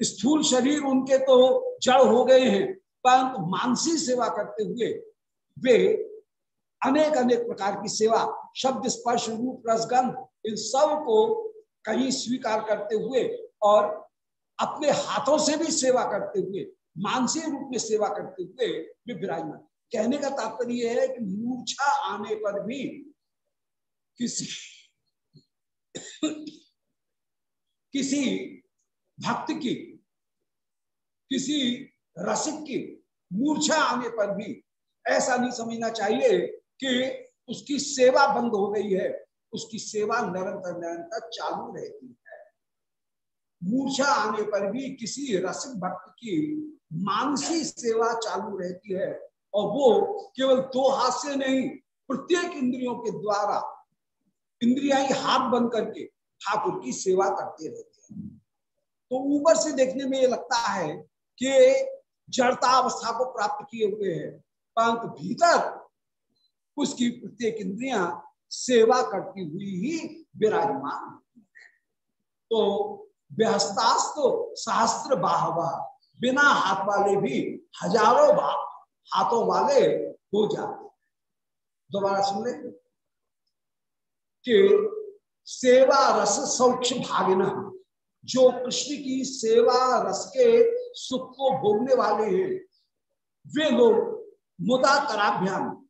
स्थूल शरीर उनके तो जड़ हो गए हैं। परंतु मानसी सेवा करते हुए वे अनेक अनेक प्रकार की सेवा, शब्द स्पर्श, रूप, रसगंध, इन सबको कहीं स्वीकार करते हुए और अपने हाथों से भी सेवा करते हुए मानसिक रूप में सेवा करते हुए वे विराजमान। कहने का तात्पर्य है कि मूर्छा आने पर भी किसी किसी भक्त की, किसी रसिक की मूर्छा आने पर भी ऐसा नहीं समझना चाहिए कि उसकी सेवा बंद हो गई है, उसकी सेवा निरंतर निरंतर चालू रहती है। मूर्छा आने पर भी किसी रसिक भक्त की मानसिक सेवा चालू रहती है और वो केवल दो हाथ से नहीं, प्रत्येक इंद्रियों के द्वारा, इंद्रिया ही हाथ बंद करके ठाकुर की सेवा करते रहते हैं। तो ऊपर से देखने में ये लगता है कि जड़ता अवस्था को प्राप्त किए हुए हैं। परंतु भीतर उसकी प्रत्येक इंद्रिया सेवा करती हुई ही विराजमान तो व्यस्तास्त सहस्त्र बाहवा, बिना हाथ वाले भी हज़ारों हाथों वाले हो जाते दोबारा सुन ले कि सेवा रस सौक्ष भागिन जो कृष्ण की सेवा रस के सुख को भोगने वाले हैं, वे लोग मुदा कराभ्याम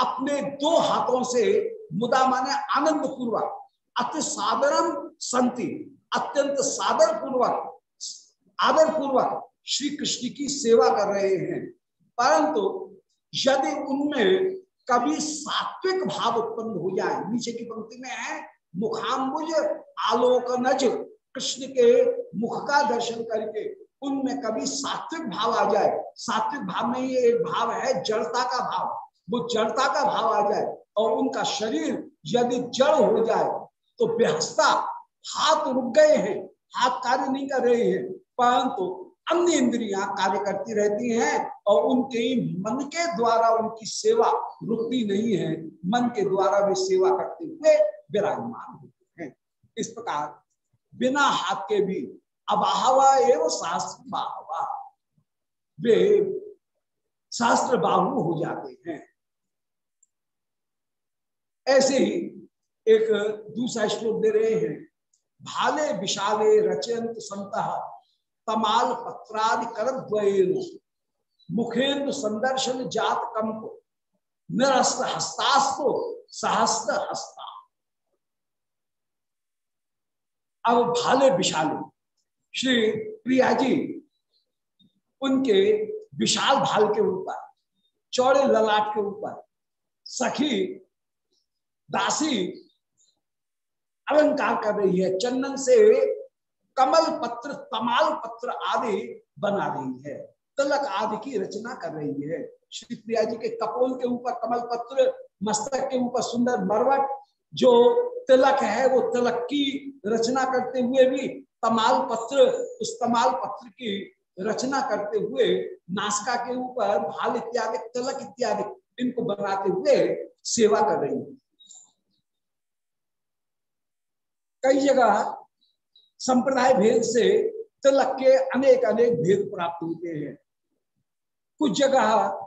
अपने दो हाथों से मुदा माने आनंद पूर्वक अति साधारण संति, अत्यंत सादर पूर्वक आदर पूर्वक श्री कृष्ण की सेवा कर रहे हैं। परंतु यदि उनमें कभी सात्विक भाव उत्पन्न हो जाए, नीचे की पंक्ति में है, मुखाम्बुज आलोक नज कृष्ण के मुख का दर्शन करके उनमें कभी सात्विक भाव आ जाए। सात्विक भाव में ये एक भाव है, जड़ता का भाव। वो जड़ता का भाव आ जाए और उनका शरीर यदि जड़ हो जाए तो व्यवस्था हाथ रुक गए हैं, हाथ कार्य नहीं कर रहे हैं, परंतु अन्य इंद्रियाँ कार्य करती रहती हैं और उनके मन के द्वारा उनकी सेवा रुकती नहीं है। मन के द्वारा वे सेवा करते हुए विराजमान होते हैं। इस प्रकार बिना हाथ के भी। अबाहवा एवं शास्त्र बाहवा। वे शास्त्र बाहु हो जाते हैं। ऐसे ही एक दूसरा श्लोक दे रहे हैं। भाले विशाले रचयंत संत तमाल पत्रादि कर मुखेन्द्र संदर्शन जात कंप निरस्त हस्तास्तो सहस्त्र हस्ता अब भाले विशाले। श्री प्रिया जी, उनके विशाल भाल के ऊपर, चौड़े ललाट के ऊपर, सखी, दासी, अलंकार कर रही है, चंदन से कमल पत्र, तमाल पत्र आदि बना रही है, तलक आदि की रचना कर रही है। श्री प्रिया जी के कपोल के ऊपर कमल पत्र, मस्तक के ऊपर सुंदर मरवट जो तिलक है, वो तिलक की रचना करते हुए भी तमाल पत्र, उस तमाल पत्र की रचना करते हुए, नासका के ऊपर भाल इत्यादि, तिलक इत्यादि इनको बनाते हुए सेवा कर रही कई जगह संप्रदाय भेद से तिलक के अनेक अनेक भेद प्राप्त होते हैं। कुछ जगह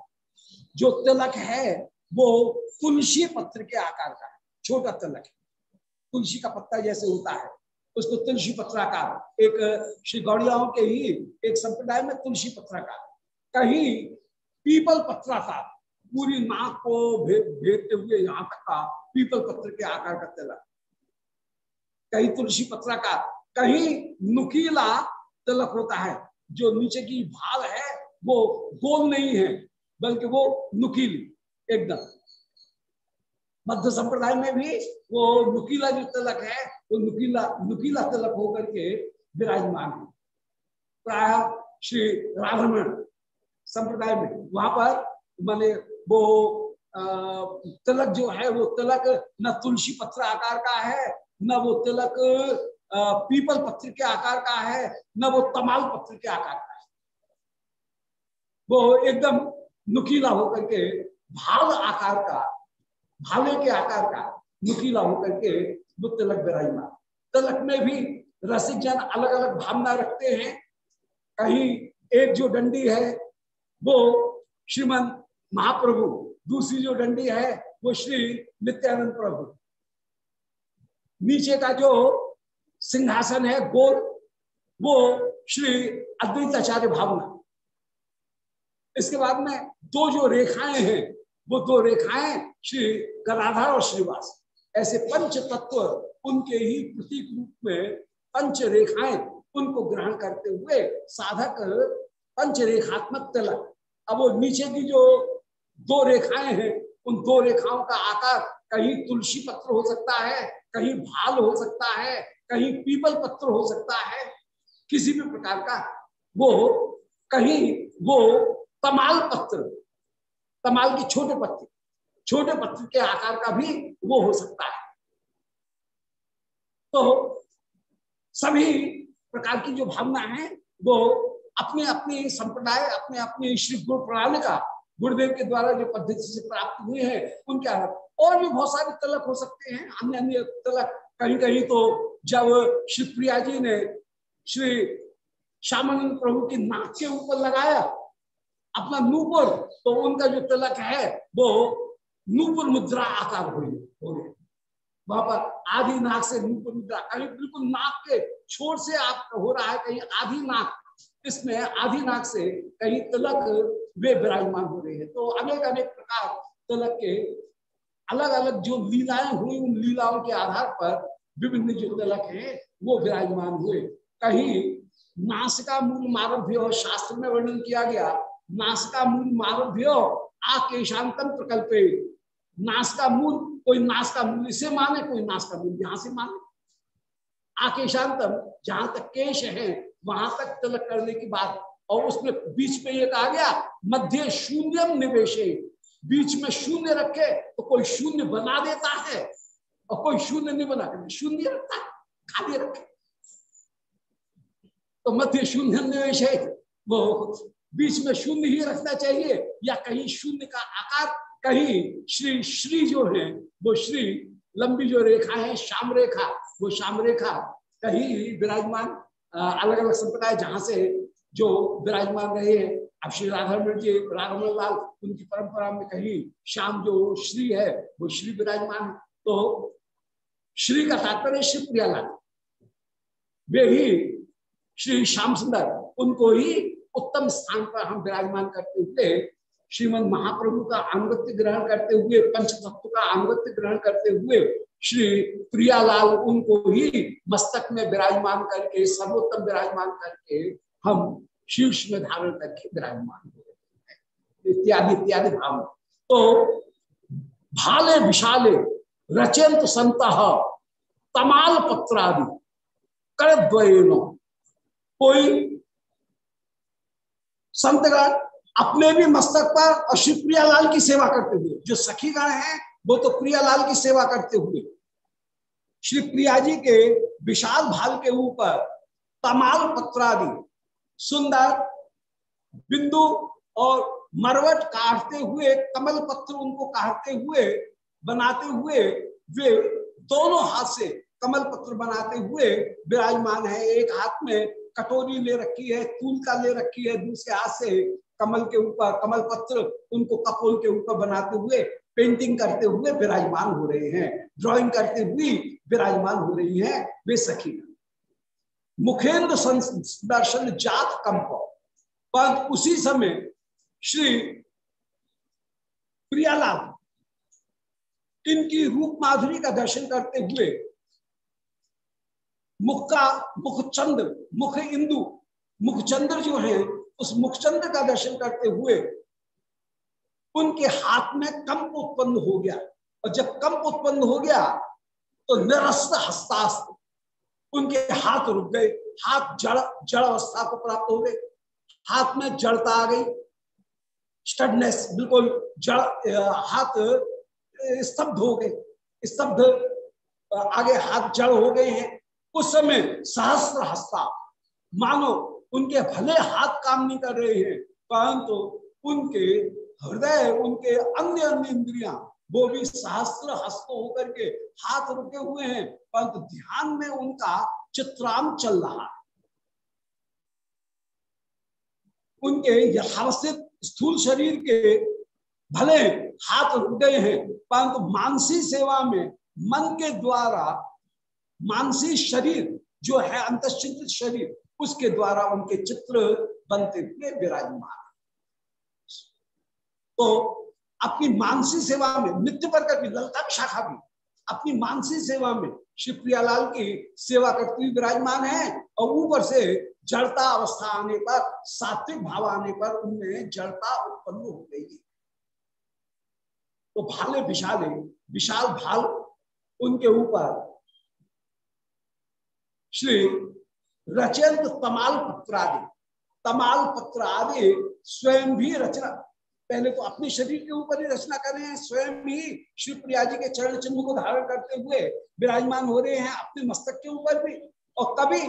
जो तिलक है, वो तुलसी पत्र के आकार का है। छोटा तिलक तुलसी का पत्ता जैसे होता है, उसको तुलसी पत्राकार एक श्री गौड़ियाओं के ही एक संप्रदाय में तुलसी पत्राकार कहीं पीपल पत्राकार पूरी नाक को भेदते हुए यहाँ तक का पीपल पत्र के आकार का तिलक। कहीं तुलसी पत्राकार कहीं नुकीला तिलक होता है, जो नीचे की भाग है, वो गोल नहीं है, बल्कि वो नुकीली, एकदम। मध्य संप्रदाय में भी वो नुकीला जो तिलक है, वो नुकीला नुकीला तिलक होकर के विराजमान है। प्राय श्री राधामण संप्रदाय में, वहाँ पर माने वो तिलक जो है, वो तिलक न तुलसी पत्र आकार का है, न वो तिलक पीपल पत्र के आकार का है, न वो तमाल पत्र के आकार का है। वो एकदम नुकीला होकर के भाव आकार का भाले के आकार का नुकीला होकर के वो तिलक विराजमान तिलक में भी रसिक जन अलग अलग भावना रखते हैं। कहीं एक जो डंडी है, वो श्रीमन महाप्रभु, दूसरी जो डंडी है, वो श्री नित्यानंद प्रभु। नीचे का जो सिंहासन है, गोल, वो श्री अद्वैताचार्य भावना। इसके बाद में दो जो रेखाएँ हैं वो दो रेखाएँ श्री गलाधार और श्रीवास। ऐसे पंच तत्व उनके ही प्रतीक रूप में पंच रेखाएँ उनको ग्रहण करते हुए साधक पंच रेखात्मक तलक अब वो नीचे की जो दो रेखाएँ हैं, उन दो रेखाओं का आकार कहीं तुलसी पत्र हो सकता है, कहीं भाल हो सकता है, कहीं पीपल पत्र हो सकता है, किसी भी प्रकार का। वो कहीं वो तमाल पत्र तमाल के छोटे पत्ते, छोटे पत्र के आकार का भी वो हो सकता है। तो सभी प्रकार की जो भावना है, वो अपने अपने संप्रदाय अपने अपने श्री गुरु प्रणाली का, गुरुदेव के द्वारा जो पद्धति से प्राप्त हुए हैं, उनके आधार और भी बहुत सारे तलक हो सकते हैं। अन्य अन्य तलक कहीं कहीं तो जब श्री प्रिया जी ने श्री श्यामानंद प्रभु की नाक के ऊपर लगाया अपना नूपुर तो उनका जो तिलक है, वो नूपुर मुद्रा आकार हो रही वहाँ पर आधी नाक से नूपुर मुद्रा कहीं बिल्कुल नाक के छोर से आप हो रहा है, कहीं आधी नाक, इसमें आधी नाक से कहीं तिलक वे विराजमान हो रहे हैं। तो अनेक अनेक प्रकार तिलक के अलग अलग जो लीलाएँ हुई, उन लीलाओं के आधार पर विभिन्न जो तिलक है, वो विराजमान हुए। कहीं नासिका मूल मारभ्य शास्त्र में वर्णन किया गया नासिका मूल मारभ्य, आकेशांतम प्रकल्पे नाश का मूल कोई नाश का मूल इसे माने, कोई नाश का मूल यहाँ से माने। आकेशांतम, जहाँ तक केश है, वहाँ तक तिलक करने की बात। और उसमें बीच में ये कहा गया, मध्य शून्यम निवेश। बीच में शून्य रखे तो कोई शून्य बना देता है। और कोई शून्य नहीं बना शून्य रखता है, खाली रखे। तो मध्य शून्य निवेश है वो बीच में शून्य ही रखना चाहिए, या कहीं शून्य का आकार, कहीं श्री श्री जो है, वो श्री लंबी जो रेखा है, श्याम रेखा, वो श्याम रेखा कहीं विराजमान अलग अलग संप्रदाय जहाँ से जो विराजमान रहे हैं। अब श्री राधारमण जी राधारमण लाल, उनकी परंपरा में कहीं श्याम जो श्री है, वो श्री विराजमान। तो श्री का तात्पर्य श्री प्रियालाल। वे ही श्री श्याम सुंदर, उनको ही उत्तम स्थान पर हम विराजमान करते हुए श्रीमद महाप्रभु का अनुगत्य ग्रहण करते हुए पंच तत्व का अनुगत्य ग्रहण करते हुए श्री प्रियालाल उनको ही मस्तक में विराजमान करके, सर्वोत्तम विराजमान करके हम शीर्ष में धारण करके विराजमान इत्यादि इत्यादि भाव। तो भाले विशाले रचयंत संत तमाल पत्रादि कर कोई संतगण अपने भी मस्तक पर और श्री प्रियालाल की सेवा करते हुए, जो सखीगण है, वो तो प्रियालाल की सेवा करते हुए। श्री प्रिया जी के विशाल भाल के ऊपर तमाल पत्रादि, सुंदर, बिंदु और मरवट काटते हुए, कमल पत्र उनको काटते हुए, बनाते हुए, वे दोनों हाथ से कमल पत्र बनाते हुए विराजमान है। एक हाथ में कटोरी ले रखी है का ले रखी है, दूसरे हाथ से कमल के ऊपर, कमल पत्र उनको कपोल के ऊपर बनाते हुए पेंटिंग करते हुए विराजमान हो रहे हैं। ड्राइंग करते हुए विराजमान हो रही है वे सखी। मुखेंद्र दर्शन जात कंप। पर उसी समय श्री प्रियालाल इनकी रूप माधुरी का दर्शन करते हुए मुख का मुख चंद्र मुख इंदु, मुख चंद्र जो है, उस मुखचंद्र का दर्शन करते हुए उनके हाथ में कंप उत्पन्न हो गया। और जब कंप उत्पन्न हो गया तो निरस्त हस्तास्त उनके हाथ रुक गए। हाथ जड़ जड़ अवस्था को प्राप्त हो गए। हाथ में जड़ता आ गई। स्टडनेस बिल्कुल जड़ हाथ स्तब्ध हो गए। स्तब्ध आगे हाथ जड़ हो गए हैं। उस समय सहस्त्र हस्ता मानो उनके भले हाथ काम नहीं कर रहे हैं, परंतु तो उनके हृदय, उनके अन्य अन्य इंद्रिया, वो भी सहस्त्र हस्त होकर के हाथ रुके हुए हैं, परंतु तो ध्यान में उनका चित्राम चल रहा है। उनके यथावस्थित स्थूल शरीर के भले हाथ रुक गए हैं, परंतु मानसी सेवा में मन के द्वारा मानसी शरीर जो है अंतश्चिंतित शरीर, उसके द्वारा उनके चित्र बनते हुए विराजमान। तो अपनी मानसी सेवा में, नित्य पर कभी ललता शाखा भी अपनी मानसी सेवा में श्री प्रियालाल की सेवा करती हुई विराजमान है और ऊपर से जड़ता अवस्था आने पर, सात्विक भाव आने पर उनमें जड़ता उत्पन्न हो गई तो भाले विशाले विशाल भाल उनके ऊपर श्री रचयंत तमाल पत्र आदि। तमाल पत्र आदि स्वयं भी रचना, पहले तो अपने शरीर के ऊपर ही रचना कर रहे हैं, स्वयं भी श्री प्रिया जी के चरण चिन्ह को धारण करते हुए विराजमान हो रहे हैं अपने मस्तक के ऊपर भी। और कभी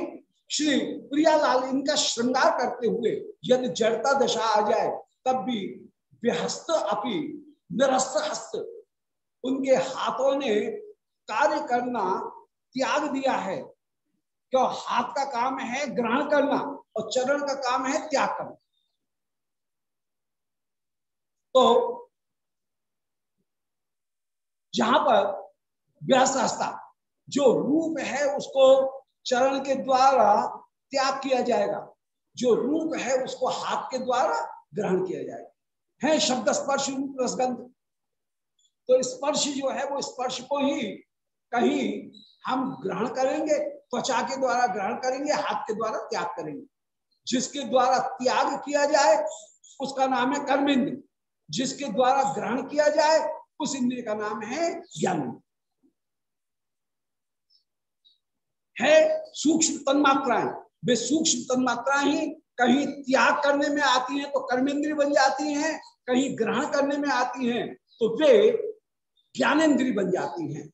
श्री प्रियालाल इनका श्रृंगार करते हुए यदि जड़ता दशा आ जाए, तब भी व्यहस्त अपी निरस्त हस्त उनके हाथों ने कार्य करना त्याग दिया है। क्यों? हाथ का काम है ग्रहण करना और चरण का काम है त्याग करना। तो जहाँ पर व्यासता जो रूप है उसको चरण के द्वारा त्याग किया जाएगा, जो रूप है उसको हाथ के द्वारा ग्रहण किया जाएगा। है शब्द स्पर्श रूप रसगंध। तो स्पर्श जो है वो स्पर्श को ही कहीं हम ग्रहण करेंगे त्वचा के द्वारा ग्रहण करेंगे, हाथ के द्वारा त्याग करेंगे। जिसके द्वारा त्याग किया जाए, उसका नाम है कर्मेंद्र जिसके द्वारा ग्रहण किया जाए, उस इंद्रिय का नाम है ज्ञान। है सूक्ष्म तन्मात्राएँ। वे सूक्ष्म तन्मात्राएँ ही कहीं त्याग करने में आती हैं तो कर्मेंद्री बन जाती हैं, कहीं ग्रहण करने में आती हैं तो वे ज्ञानेन्द्रीय बन जाती हैं।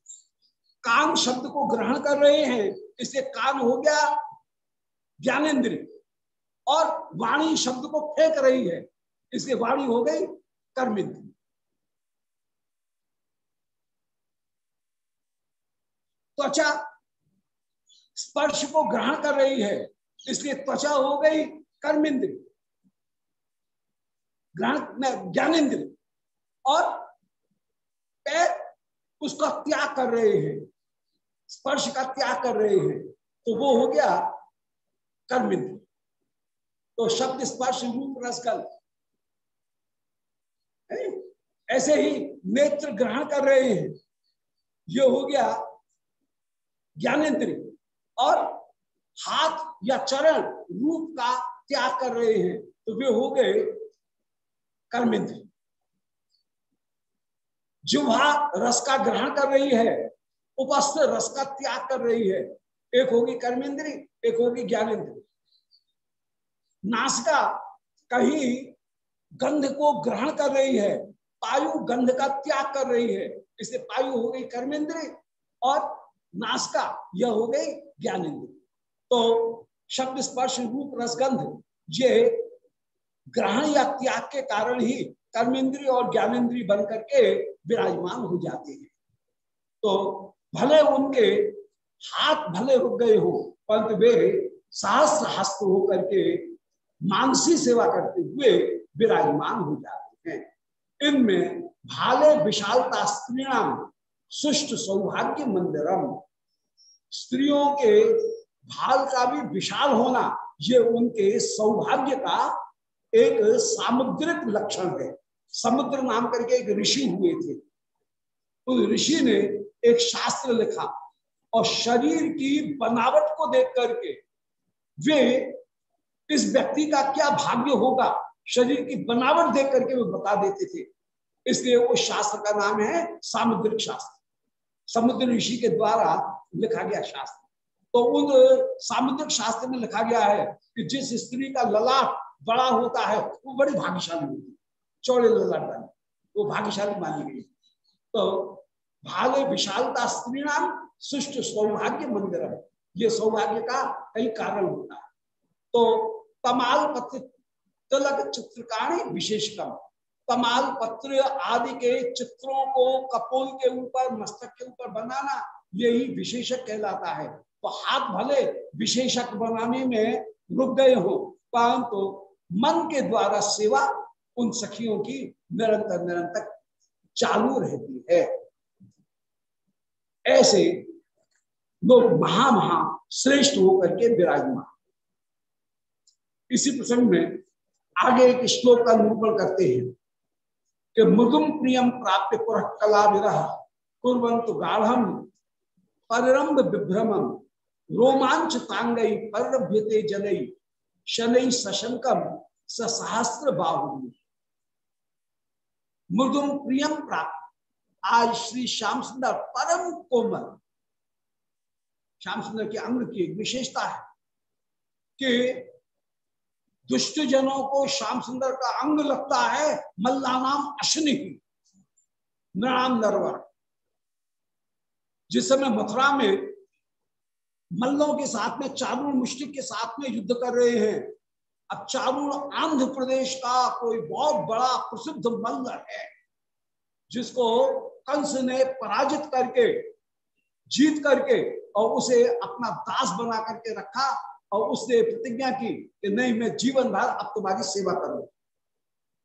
काम शब्द को ग्रहण कर रहे हैं इसलिए कान हो गया? ज्ञानेन्द्रीय। और वाणी शब्द को फेंक रही है इसलिए वाणी हो गई कर्मिंद्र त्वचा स्पर्श को ग्रहण कर रही है, इसलिए त्वचा हो गई कर्मेंद्र ग्रहण ज्ञानेन्द्र और पैर उसका त्याग कर रहे हैं स्पर्श का त्याग कर रहे हैं तो वो हो गया कर्मेंद्र। तो शब्द स्पर्श, रूप रसगल ऐसे ही नेत्र ग्रहण कर रहे हैं। ये हो गया ज्ञानेन्द्र और हाथ या चरण, रूप का त्याग कर रहे हैं तो वे हो गए कर्मेंद्र जुहा रस का ग्रहण कर रही है उपस्थ रस का त्याग कर रही है। एक होगी कर्मेंद्री, एक होगी ज्ञानेन्द्री नासिका कहीं गंध को ग्रहण कर रही है, पायु गंध का त्याग कर रही है इसे पायु हो गई कर्मेंद्र और नासका यह हो गई ज्ञानेन्द्र तो शब्द स्पर्श रूप रसगंध, ये ग्रहण या त्याग के कारण ही कर्मेंद्रीय और ज्ञानेन्द्रीय बन करके विराजमान हो जाते हैं। तो भले उनके हाथ भले रुक गए हो, परंतु वे सहस्त्र हस्त होकर के मानसी सेवा करते हुए विराजमान हो जाते हैं। इनमें भाले विशालता स्त्रीणाम सुष्ट सौभाग्य मंदिरम स्त्रियों के भाल का भी विशाल होना, ये उनके सौभाग्य का एक सामुद्रिक लक्षण है। समुद्र नाम करके एक ऋषि हुए थे। उस ऋषि ने एक शास्त्र लिखा और शरीर की बनावट को देख करके वे इस व्यक्ति का क्या भाग्य होगा? शरीर की बनावट देख करके वे बता देते थे। इसलिए उस शास्त्र का नाम है सामुद्रिक शास्त्र। समुद्र ऋषि के द्वारा लिखा गया शास्त्र। तो उन सामुद्रिक शास्त्र में लिखा गया है कि जिस स्त्री का ललाट बड़ा होता है, वो बड़ी भाग्यशाली होती है। चौड़े ललाट वाली वो भाग्यशाली मानी गई। तो भाले विशालता स्त्री नाम सुष्ट सौभाग्य मंदिर ये सौभाग्य का कई कारण होता है। तो तमाल पत्र तिलक चित्रकारी विशेषकम तमाल पत्र आदि के चित्रों को कपोल के ऊपर, मस्तक के ऊपर बनाना यही विशेषक कहलाता है। तो हाथ भले विशेषक बनाने में रुक गए हो, परंतु तो मन के द्वारा सेवा उन सखियों की निरंतर निरंतर चालू रहती है। ऐसे लोग महा महा श्रेष्ठ होकर के विराजमान। इसी प्रसंग में आगे एक श्लोक का निरूपण करते हैं कि मृदुम प्रियम प्राप्त पुर कला विरह कुरंत गाढ़ पररम्भ विभ्रमम रोमांच तांगई परभ्यते जनई शनई सशंकम सहस्त्र बाहु मृदुम प्रियम प्राप्त आज श्री श्याम सुंदर परम कोमल, श्याम सुंदर के अंग की एक विशेषता है कि दुष्ट जनों को श्याम सुंदर का अंग लगता है, मल्ला नाम अश्नि नाम नरवर जिस समय मथुरा में मल्लों के साथ में चारुण मुष्टिक के साथ में युद्ध कर रहे हैं, अब चारुण आंध्र प्रदेश का कोई बहुत बड़ा प्रसिद्ध मल्ल है, जिसको कंस ने पराजित करके, जीत करके और उसे अपना दास बना करके रखा और उसने प्रतिज्ञा की कि नहीं, मैं जीवन भर अब तुम्हारी सेवा करूँ।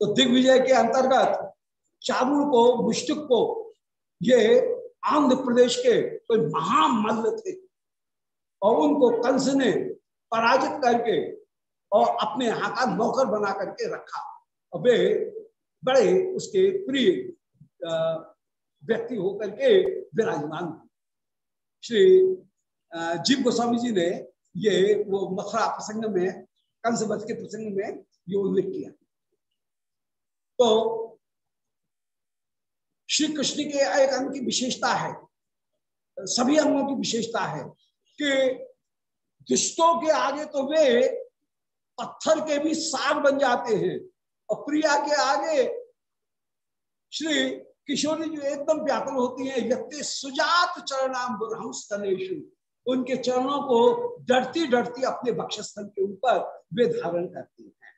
तो दिग्विजय के अंतर्गत चारुण को, मुष्टिक को, ये आंध्र प्रदेश के कोई महामल्ल थे। और उनको कंस ने पराजित करके और अपने यहाँ का नौकर बना करके रखा। और वे बड़े उसके प्रिय व्यक्ति होकर के विराजमान श्री जीव गोस्वामी जी ने ये, वो मथुरा प्रसंग में, कंसवत के प्रसंग में ये उल्लेख किया। तो श्री कृष्ण के एक अंग की विशेषता है, सभी अंगों की विशेषता है कि दुष्टों के आगे तो वे पत्थर के भी साग बन जाते हैं और प्रिया के आगे श्री किशोरी जो एकदम व्याकुल होती है यत्ते सुजात चरणाम बुरहंस्तनेशु। उनके चरणों को डरती डरती अपने बक्षस्थल के ऊपर वे धारण करती हैं।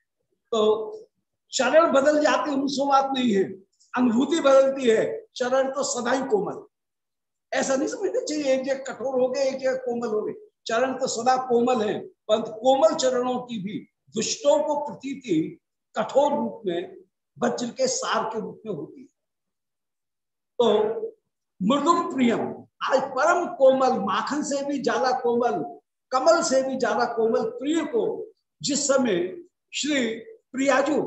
तो चरण बदल जाते, उनसो बात नहीं है। अनुभूति बदलती है। चरण तो सदा ही कोमल। ऐसा नहीं समझना चाहिए, एक जगह कठोर हो गए, एक जगह कोमल हो गए। चरण तो सदा कोमल है, परंतु कोमल चरणों की भी दुष्टों को प्रतीति कठोर रूप में वज्र के सार के रूप में होती है। तो मृदुम प्रियम आज परम कोमल, माखन से भी ज़्यादा कोमल, कमल से भी ज़्यादा कोमल प्रिय को जिस समय श्री प्रियाजू,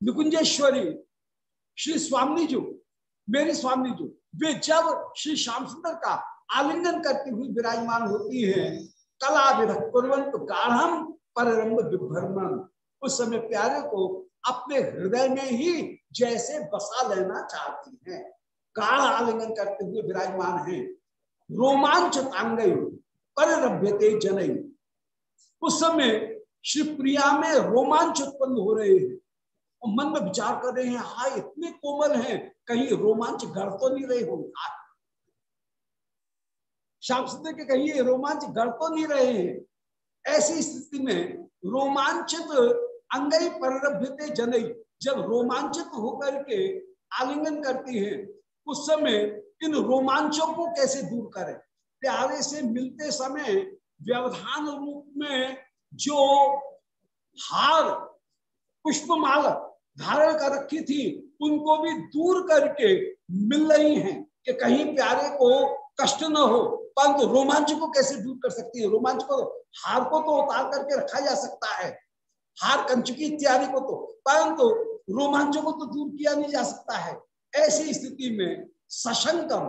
निकुंजेश्वरी, श्री स्वामी जी मेरी स्वामी जी वे जब श्री श्याम सुंदर का आलिंगन करती हुई विराजमान होती है, कला विधकुर्वंत गाढ़ पररंग विभ्रमण, उस समय प्यारे को अपने हृदय में ही जैसे बसा लेना चाहती है। काल आलिंगन करते हुए विराजमान है। रोमांच तांगई पररभ्यते जनई उस समय श्री प्रिया में रोमांच उत्पन्न हो रहे हैं। और मन में विचार कर रहे हैं, हा, इतने कोमल हैं, कहीं रोमांच गढ़ तो नहीं रहे होंगे। श्याम सुंदर के कहीं रोमांच गढ़ तो नहीं रहे हैं। ऐसी स्थिति में रोमांचित अंगई परभ्यते जनई जब रोमांचित होकर के आलिंगन करती है, उस समय इन रोमांचों को कैसे दूर करें? प्यारे से मिलते समय व्यवधान रूप में जो हार, पुष्पमाला धारण कर रखी थी, उनको भी दूर करके मिल रही हैं कि कहीं प्यारे को कष्ट न हो। परंतु रोमांच को कैसे दूर कर सकती है? रोमांच को हार को तो उतार करके रखा जा सकता है। हार कंचुकी इत्यादि को तो। परंतु रोमांचों को तो दूर किया नहीं जा सकता है। ऐसी स्थिति में सशंकम,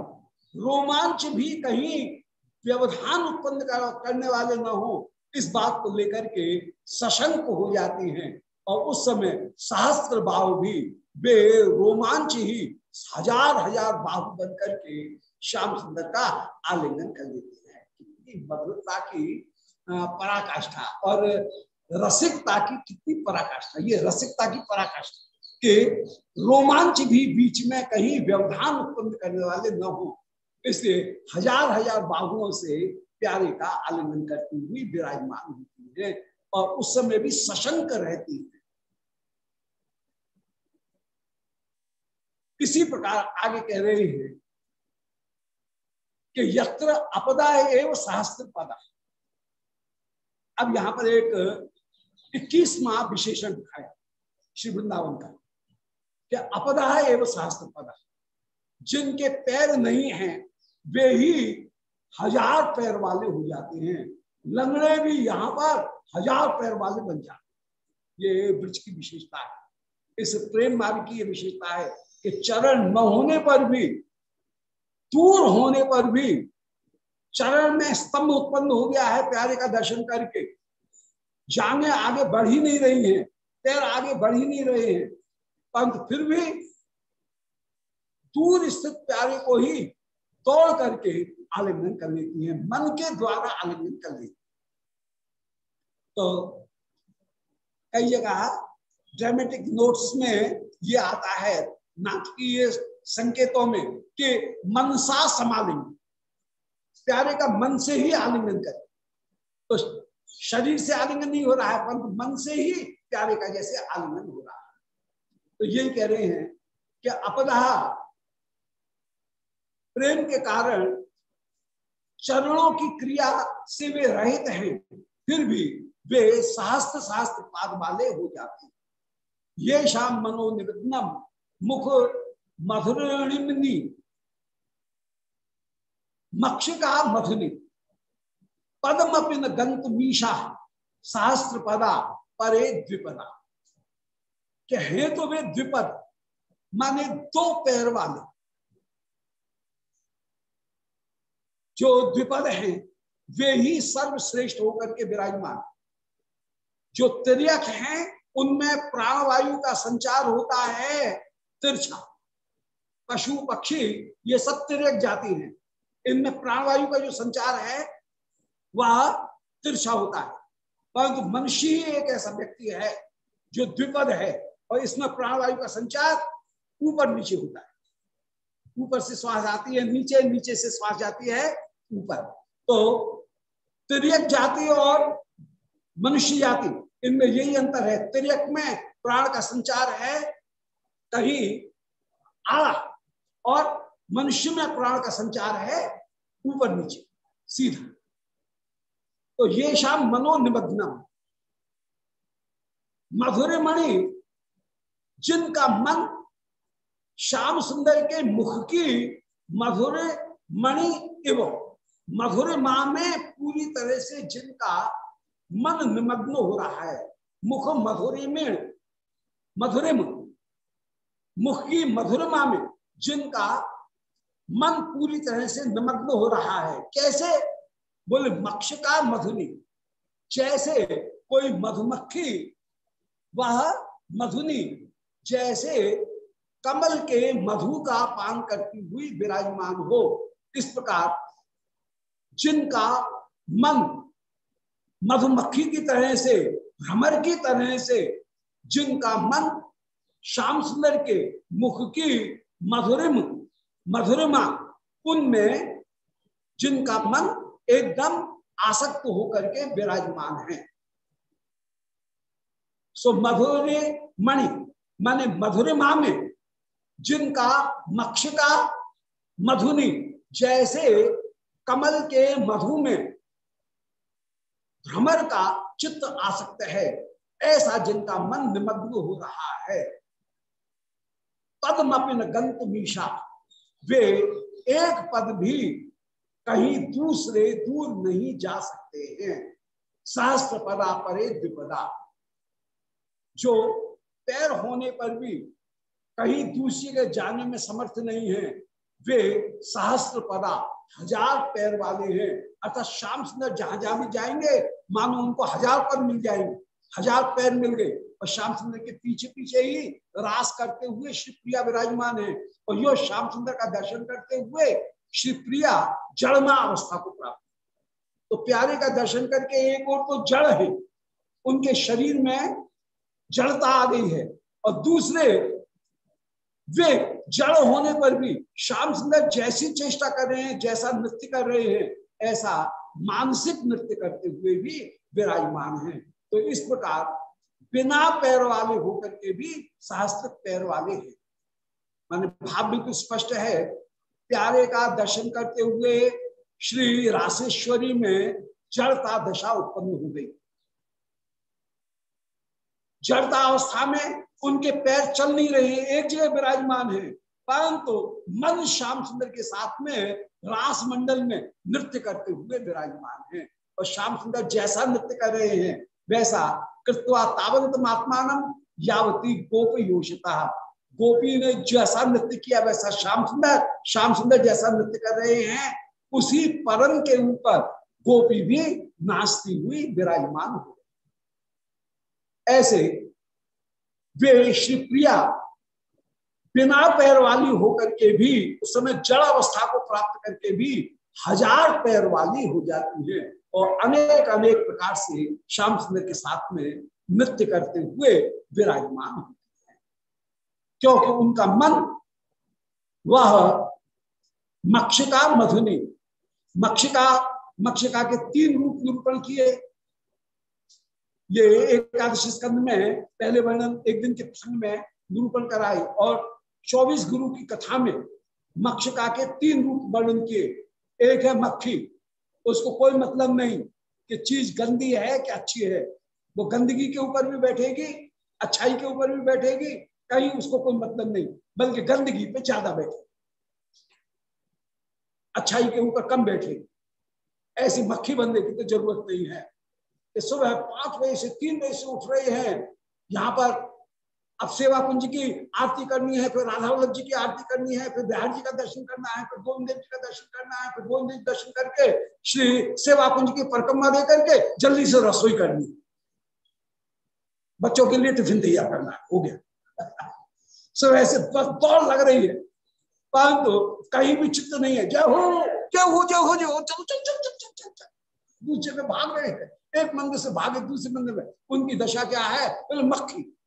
रोमांच भी कहीं व्यवधान उत्पन्न करने वाले न हो, इस बात को लेकर के सशंक हो जाती हैं। और उस समय सहस्त्र बाहु भी, वे रोमांच ही हज़ार हज़ार बाहु बन करके श्याम सुंदर का आलिंगन कर लेते हैं। कितनी मधुरता की पराकाष्ठा। और रसिकता की कितनी पराकाष्ठा, ये रसिकता की पराकाष्ठा के रोमांच भी बीच में कहीं व्यवधान उत्पन्न करने वाले न हो। इसलिए हज़ार हज़ार बाहुओं से प्यारे का आलिंगन करती हुई विराजमान होती है और उस समय भी सशंक रहती है। इसी प्रकार आगे कह रहे हैं कि यत्र अपदा एवं सहस्त्र पदा अब यहाँ पर एक इक्कीसवा विशेषण दिखाया श्री वृंदावन का क्या अपदा एवं सहस्त्र पदा जिनके पैर नहीं हैं, वे ही हज़ार पैर वाले हो जाते हैं। लंगड़े भी यहाँ पर हज़ार पैर वाले बन जाते ये ब्रज की विशेषता है। इस प्रेम मार्ग की ये विशेषता है कि चरण न होने पर भी, दूर होने पर भी, चरण में स्तंभ उत्पन्न हो गया है प्यारे का दर्शन करके। जाने आगे बढ़ ही नहीं रही है, पैर आगे बढ़ ही नहीं रहे हैं। परंतु फिर भी दूर स्थित प्यारे को ही तोड़ करके आलिंगन कर लेती है, मन के द्वारा आलिंगन कर लेती तो कई जगह ड्रामेटिक नोट्स में ये आता है, नाटकीय संकेतों में कि मनसा समालिंग, प्यारे का मन से ही आलिंगन करे। तो शरीर से आलिंगन नहीं हो रहा है, परंतु मन से ही प्यारे का जैसे आलिंगन हो रहा है। तो यही कह रहे हैं कि अपदा, प्रेम के कारण चरणों की क्रिया से वे रहित हैं, फिर भी वे सहस्त्र सहस्त्र पाद वाले हो जाते हैं। ये शाम मनोनिवेदनम मुख मधुरणिमनी, मक्षिका मधुनि। पदमपिन गंत मीशा सहस्त्र पदा परे द्विपदा। क्या है तो वे द्विपद, माने दो पैर वाले। जो द्विपद हैं, वे ही सर्वश्रेष्ठ होकर के विराजमान। जो तिरक हैं, उनमें प्राणवायु का संचार होता है, तिरछा। पशु पक्षी, ये सब तिरक जाती हैं। इनमें प्राणवायु का जो संचार है वह तिरछा होता है। परंतु मनुष्य ही एक ऐसा व्यक्ति है जो द्विपद है और इसमें प्राणवायु का संचार ऊपर नीचे होता है। ऊपर से श्वास आती है, नीचे नीचे से श्वास जाती है, ऊपर। तो तिरक जाति और मनुष्य जाति, इनमें यही अंतर है। तिरक में प्राण का संचार है कहीं आड़ा और मनुष्य में प्राण का संचार है, ऊपर नीचे, सीधा। तो ये शाम मनोनिबद्धनम मधुर मणि, जिनका मन श्याम सुंदर के मुख की मधुर मणि एवं मधुर माँ में पूरी तरह से जिनका मन निमग्न हो रहा है, मुख मधुरी में मधुरिम मुख की मधुरमा में जिनका मन पूरी तरह से निमग्न हो रहा है। कैसे? बोले मक्ष का मधुनी। जैसे कोई मधुमक्खी, वह मधुनी। जैसे कमल के मधु का पान करती हुई विराजमान हो। इस प्रकार जिनका मन मधुमक्खी की तरह से, भ्रमर की तरह से, जिनका मन श्याम सुंदर के मुख की मधुरिम, मधुरिमा, उनमें जिनका मन एकदम आसक्त होकर के विराजमान है। सो मधुरे मणि, माने मधुरिमा में जिनका मक्षिका मधुनी जैसे कमल के मधु में भ्रमर का चित्त आसक्त है, ऐसा जिनका मन निमग्न हो रहा है। पदमपिन गंत मीशा वे एक पद भी कहीं दूसरे दूर नहीं जा सकते हैं। सहस्त्र पदा परे द्विपदा। जो पैर होने पर भी कहीं दूसरे के जाने में समर्थ नहीं है, वे सहस्त्र पदा हज़ार पैर वाले हैं। अर्थात श्याम सुंदर जहाँ जहाँ भी जाएँगे, मानो उनको हज़ार पर मिल जाएँगे। हज़ार पैर मिल गए और श्याम सुंदर के पीछे पीछे ही रास करते हुए श्री प्रिया विराजमान है। और यो श्याम सुंदर का दर्शन करते हुए श्री प्रिया जड़मा अवस्था को प्राप्त तो प्यारे का दर्शन करके एक और तो जड़ है। उनके शरीर में जड़ता आ गई है। और दूसरे, वे जड़ होने पर भी श्याम सुंदर जैसी चेष्टा कर रहे हैं, जैसा नृत्य कर रहे हैं, ऐसा मानसिक नृत्य करते हुए भी विराजमान है। तो इस प्रकार बिना पैर वाले होकर के भी सहस्त्र पैर वाले हैं। मान भाव तो स्पष्ट है प्यारे का दर्शन करते हुए श्री राशेश्वरी में जड़ता दशा उत्पन्न हो गई। जड़ता अवस्था में उनके पैर चल नहीं रहे, एक जगह विराजमान है, परंतु तो मन श्याम सुंदर के साथ में रास मंडल में नृत्य करते हुए विराजमान है। और श्याम सुंदर जैसा नृत्य कर रहे हैं, वैसा कृत्वा तावंत महात्मान यावती गोप योषिता गोपी ने जैसा नृत्य किया, वैसा श्याम सुंदर श्याम सुंदर जैसा नृत्य कर रहे हैं, उसी परम के ऊपर गोपी भी नाचती हुई विराजमान हो ऐसे वे श्री प्रिया बिना पैर वाली होकर के भी, उस समय जड़ अवस्था को प्राप्त करके भी हज़ार पैर वाली हो जाती है और अनेक अनेक प्रकार से श्याम सुंदर के साथ में नृत्य करते हुए विराजमान हैं क्योंकि उनका मन वह मक्षिका मधुनी मक्षिका मक्षिका के तीन रूप निरूपण किए। ये एकादशी स्कंद में पहले वर्णन एक दिन के प्रसंग में निरूपण कराए और 24 गुरु की कथा में मक्षिका के तीन रूप वर्णन किए। एक है मक्खी, उसको कोई मतलब नहीं कि चीज़ गंदी है कि अच्छी है। वो गंदगी के ऊपर भी बैठेगी, अच्छाई के ऊपर भी बैठेगी कहीं उसको कोई मतलब नहीं, बल्कि गंदगी पे ज़्यादा बैठे। अच्छाई के ऊपर कम बैठे। ऐसी मक्खी बनने की तो ज़रूरत नहीं है। सुबह पाँच बजे से तीन बजे से उठ रहे हैं। यहाँ पर अब सेवा कुंज की आरती करनी है, फिर राधा वल्लभ जी की आरती करनी है, फिर बिहार जी का दर्शन करना है, फिर गोविंद जी का दर्शन करना है, फिर गोविंद देव दर्शन करके, श्री सेवा कुंज की परिक्रमा दे करके जल्दी से रसोई करनी। बच्चों के लिए टिफ़िन तैयार करना है हो गया। सो ऐसे दौड़ लग रही है। परंतु कहीं भी चित्त नहीं है। जय हो जय हो जय हो जय हो, चलो, चल चल चल चल चल। दूसरे में भाग रहे हैं। एक मंदिर से भागे, दूसरे मंदिर में। उनकी दशा क्या है? बोले मक्खी।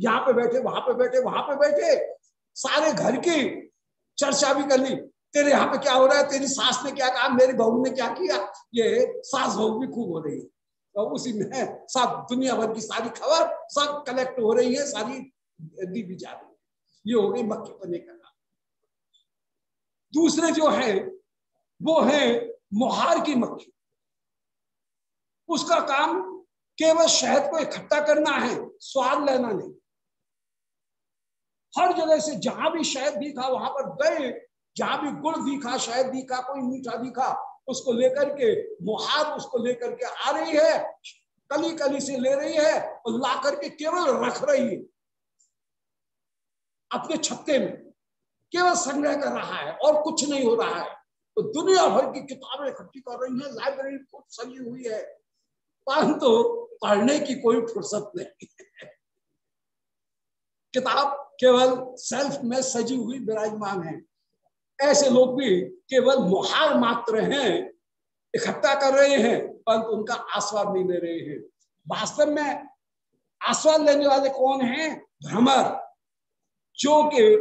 यहाँ पे बैठे, वहाँ पे बैठे, वहाँ पे बैठे। सारे घर की चर्चा भी कर ली। तेरे यहाँ पे क्या हो रहा है? तेरी सास ने क्या कहा? मेरी बहू ने क्या किया? ये सास बहू भी खूब हो रही है। तो उसी में सब दुनिया भर की सारी खबर सब कलेक्ट हो रही है, सारी दी भी जा रही है। ये हो गई मक्खी पने का काम। दूसरे जो है, वो है मोहार की मक्खी। उसका काम केवल शहद को इकट्ठा करना है, स्वाद लेना नहीं। हर जगह से जहाँ भी शहद दिखा वहाँ पर गए, जहाँ भी गुड़ दिखा शहद दिखा कोई मीठा दिखा उसको लेकर के, मुहार उसको लेकर के आ रही है कली कली से ले रही है और ला करके केवल रख रही है। अपने छत्ते में केवल संग्रह कर रहा है और कुछ नहीं हो रहा है। तो दुनिया भर की किताबें इकट्ठी कर रही है, लाइब्रेरी खूब सजी हुई है। परंतु पढ़ने की कोई फुर्सत नहीं। किताब केवल सेल्फ में सजी हुई विराजमान है। ऐसे लोग भी केवल मुहार मात्र हैं, इकट्ठा कर रहे हैं, परंतु उनका आस्वाद नहीं ले रहे हैं। वास्तव में आस्वाद लेने वाले कौन हैं? भ्रमर। जो कि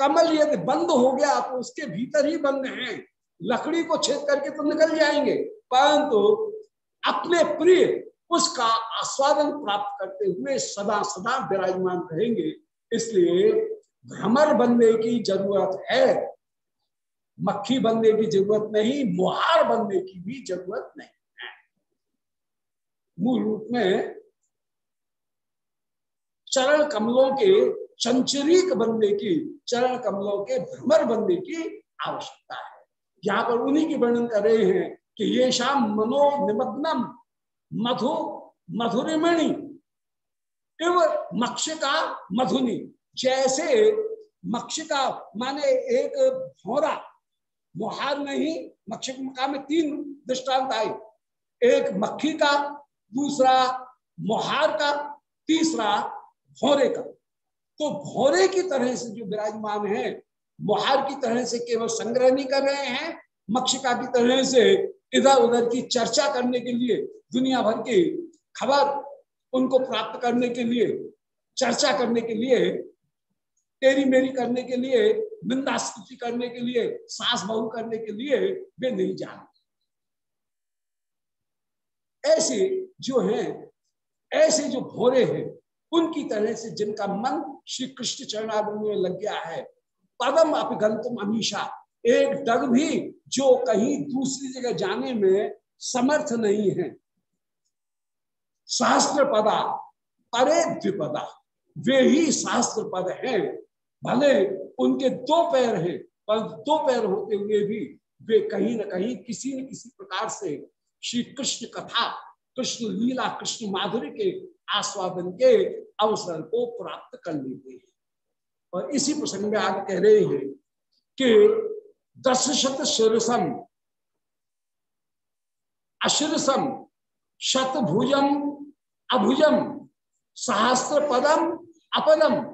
कमल यदि बंद हो गया तो उसके भीतर ही बंद हैं। लकड़ी को छेद करके तो निकल जाएँगे। परंतु अपने प्रिय, उसका आस्वादन प्राप्त करते हुए सदा सदा विराजमान रहेंगे। इसलिए भ्रमर बनने की ज़रूरत है। मक्खी बनने की ज़रूरत नहीं, मुहार बनने की भी ज़रूरत नहीं। है मूल रूप में चरण कमलों के चंचरीक बनने की, चरण कमलों के भ्रमर बनने की आवश्यकता है। यहाँ पर उन्हीं की वर्णन कर रहे हैं कि ये शाम मनो निमग्नम, मधु, मधुरिमणि, इव मक्षिका, मधुनी। जैसे मक्षिका माने एक भौरा मुहार में ही मक्षिका में तीन दृष्टांत आए। एक मक्खी का, दूसरा मुहार का, तीसरा भौरे का। तो भौरे की तरह से जो विराजमान है, मुहार की तरह से केवल संग्रह नहीं कर रहे हैं मक्षिका की तरह से इधर उधर की चर्चा करने के लिए, दुनिया भर की खबर उनको प्राप्त करने के लिए, चर्चा करने के लिए तेरी मेरी करने के लिए निंदा स्तुति करने के लिए सास बहु करने के लिए वे नहीं जानते ऐसे जो हैं, ऐसे जो भोरे हैं, उनकी तरह से जिनका मन श्री कृष्ण चरणारिंद में लग गया है, पदम अपगंतम अमीशा, एक डग भी जो कहीं दूसरी जगह जाने में समर्थ नहीं है। शास्त्र पदा परे द्विपदा, वे ही सहस्त्र पद हैं। भले उनके दो पैर हैं, पर दो पैर होते हुए भी वे कहीं ना कहीं किसी न किसी प्रकार से श्री कृष्ण कथा, कृष्ण लीला, कृष्ण माधुरी के आस्वादन के अवसर को प्राप्त कर लेते हैं। और इसी प्रसंग में आगे कह रहे हैं कि दस शत शिरसम, अशिरसम, शतभुजम, अभुजम सहस्त्र पदम अपदम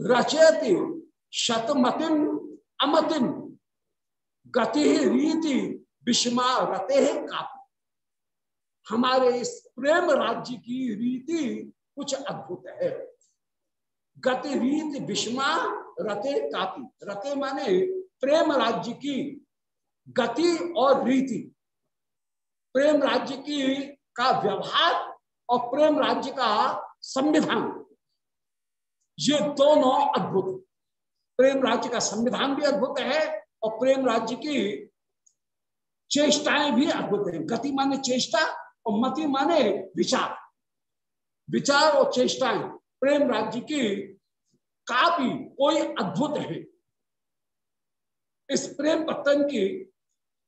रचयति शतमतिम अमतिम गति रीति विषमा रते कापी। हमारे इस प्रेम राज्य की रीति कुछ अद्भुत है। गति, रीति विषमा रते, कापी। रते माने प्रेम राज्य की गति और रीति। प्रेम राज्य की का व्यवहार और प्रेम राज्य का संविधान। ये दोनों अद्भुत प्रेम राज्य का संविधान भी अद्भुत है और प्रेम राज्य की चेष्टाएँ भी अद्भुत है। गति माने चेष्टा और मति माने विचार। विचार और चेष्टाएँ प्रेम राज्य की काफ़ी कोई अद्भुत है। इस प्रेम पत्तन की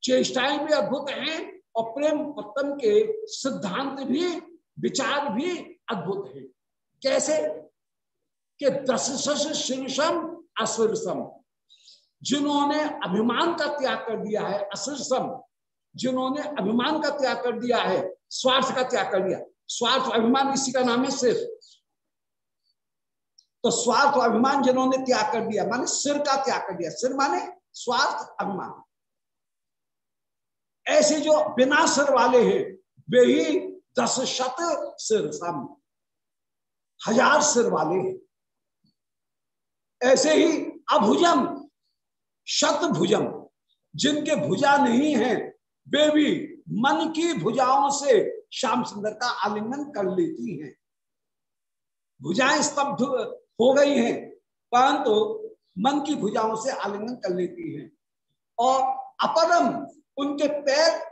चेष्टाएँ भी अद्भुत हैं और प्रेम पत्तन के सिद्धांत भी, विचार भी अद्भुत है। कैसे? कि दस शीर्षम अशीर्षम जिन्होंने अभिमान का त्याग कर दिया है अशीर्षम जिन्होंने अभिमान का त्याग कर दिया है, स्वार्थ का त्याग कर दिया। स्वार्थ अभिमान इसी का नाम है सिर। तो स्वार्थ अभिमान जिन्होंने त्याग कर दिया, माने सिर का त्याग कर दिया। सिर माने स्वार्थ, अभिमान। ऐसे जो बिना सिर वाले हैं, वे ही दस शत सिर सम, हज़ार सिर वाले हैं। ऐसे ही अभुजम शत भुजम जिनके भुजा नहीं है, वे भी मन की भुजाओं से श्याम सुंदर का आलिंगन कर लेती हैं। भुजाएँ स्तब्ध हो गई हैं, परंतु मन की भुजाओं से आलिंगन कर लेती हैं। और अपरम उनके पैर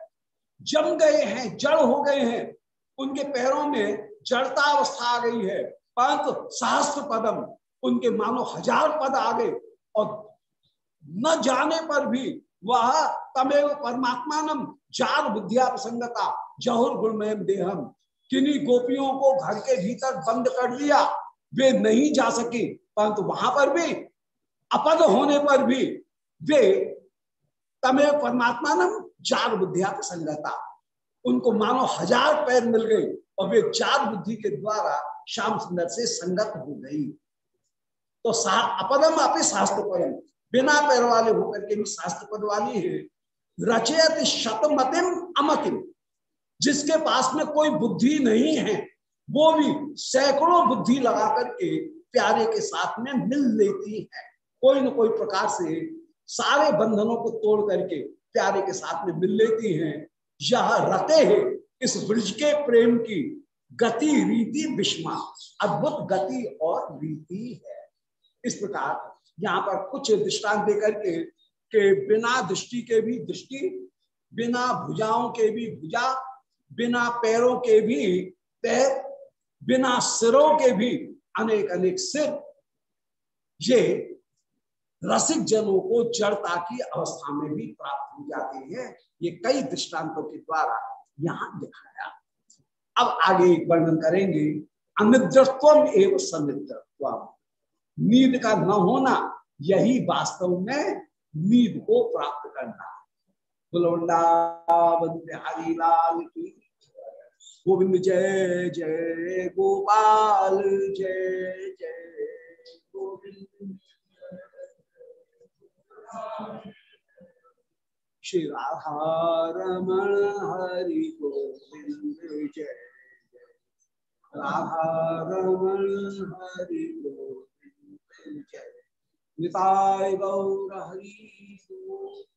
जम गए हैं, जड़ हो गए हैं। उनके पैरों में जड़ता अवस्था आ गई है, परंतु सहस्त्र पदम उनके मानो हज़ार पद आ गए और न जाने पर भी वह तमेव परमात्मान चार बुद्धिया प्रसंगता जहुर गुणमय देहम। किन्हीं गोपियों को घर के भीतर बंद कर लिया वे नहीं जा सके। परंतु वहाँ पर भी, अपद होने पर भी वे तमेव परमात्मा चार बुद्धिया प्रसंगता उनको मानो हज़ार पैर मिल गए और वे चार बुद्धि के द्वारा श्याम सुंदर से संगत हो गई। तो अपदम अपने शास्त्र परम बिना पैर वाले होकर के भी शास्त्र पद वाली है। रचयत शतमतिम अमतिम। जिसके पास में कोई बुद्धि नहीं है, वो भी सैकड़ों बुद्धि लगा करके प्यारे के साथ में मिल लेती है। कोई न कोई प्रकार से सारे बंधनों को तोड़ करके प्यारे के साथ में मिल लेती है। यह रते है इस ब्रज के प्रेम की गति रीति विषमा अद्भुत गति और रीति है। इस प्रकार यहाँ पर कुछ दृष्टांत देकर के के बिना दृष्टि के भी दृष्टि, बिना भुजाओं के भी भुजा, बिना पैरों के भी पैर, बिना सिरों के भी अनेक अनेक सिर, ये रसिक जनों को जड़ता की अवस्था में भी प्राप्त हो जाते हैं। ये कई दृष्टांतों के द्वारा यहाँ दिखाया। अब आगे एक वर्णन करेंगे। अनिद्रत्व एवं सनिद्रत्व नींद का न होना, यही वास्तव में नींद को प्राप्त करना। बिहारी लाल की गोविंद जय जय गोपाल, जय जय गोविंद। श्री राधा रमण हरि गोविंद जय जय। राधा रमण हरि गोविंद। जय गौर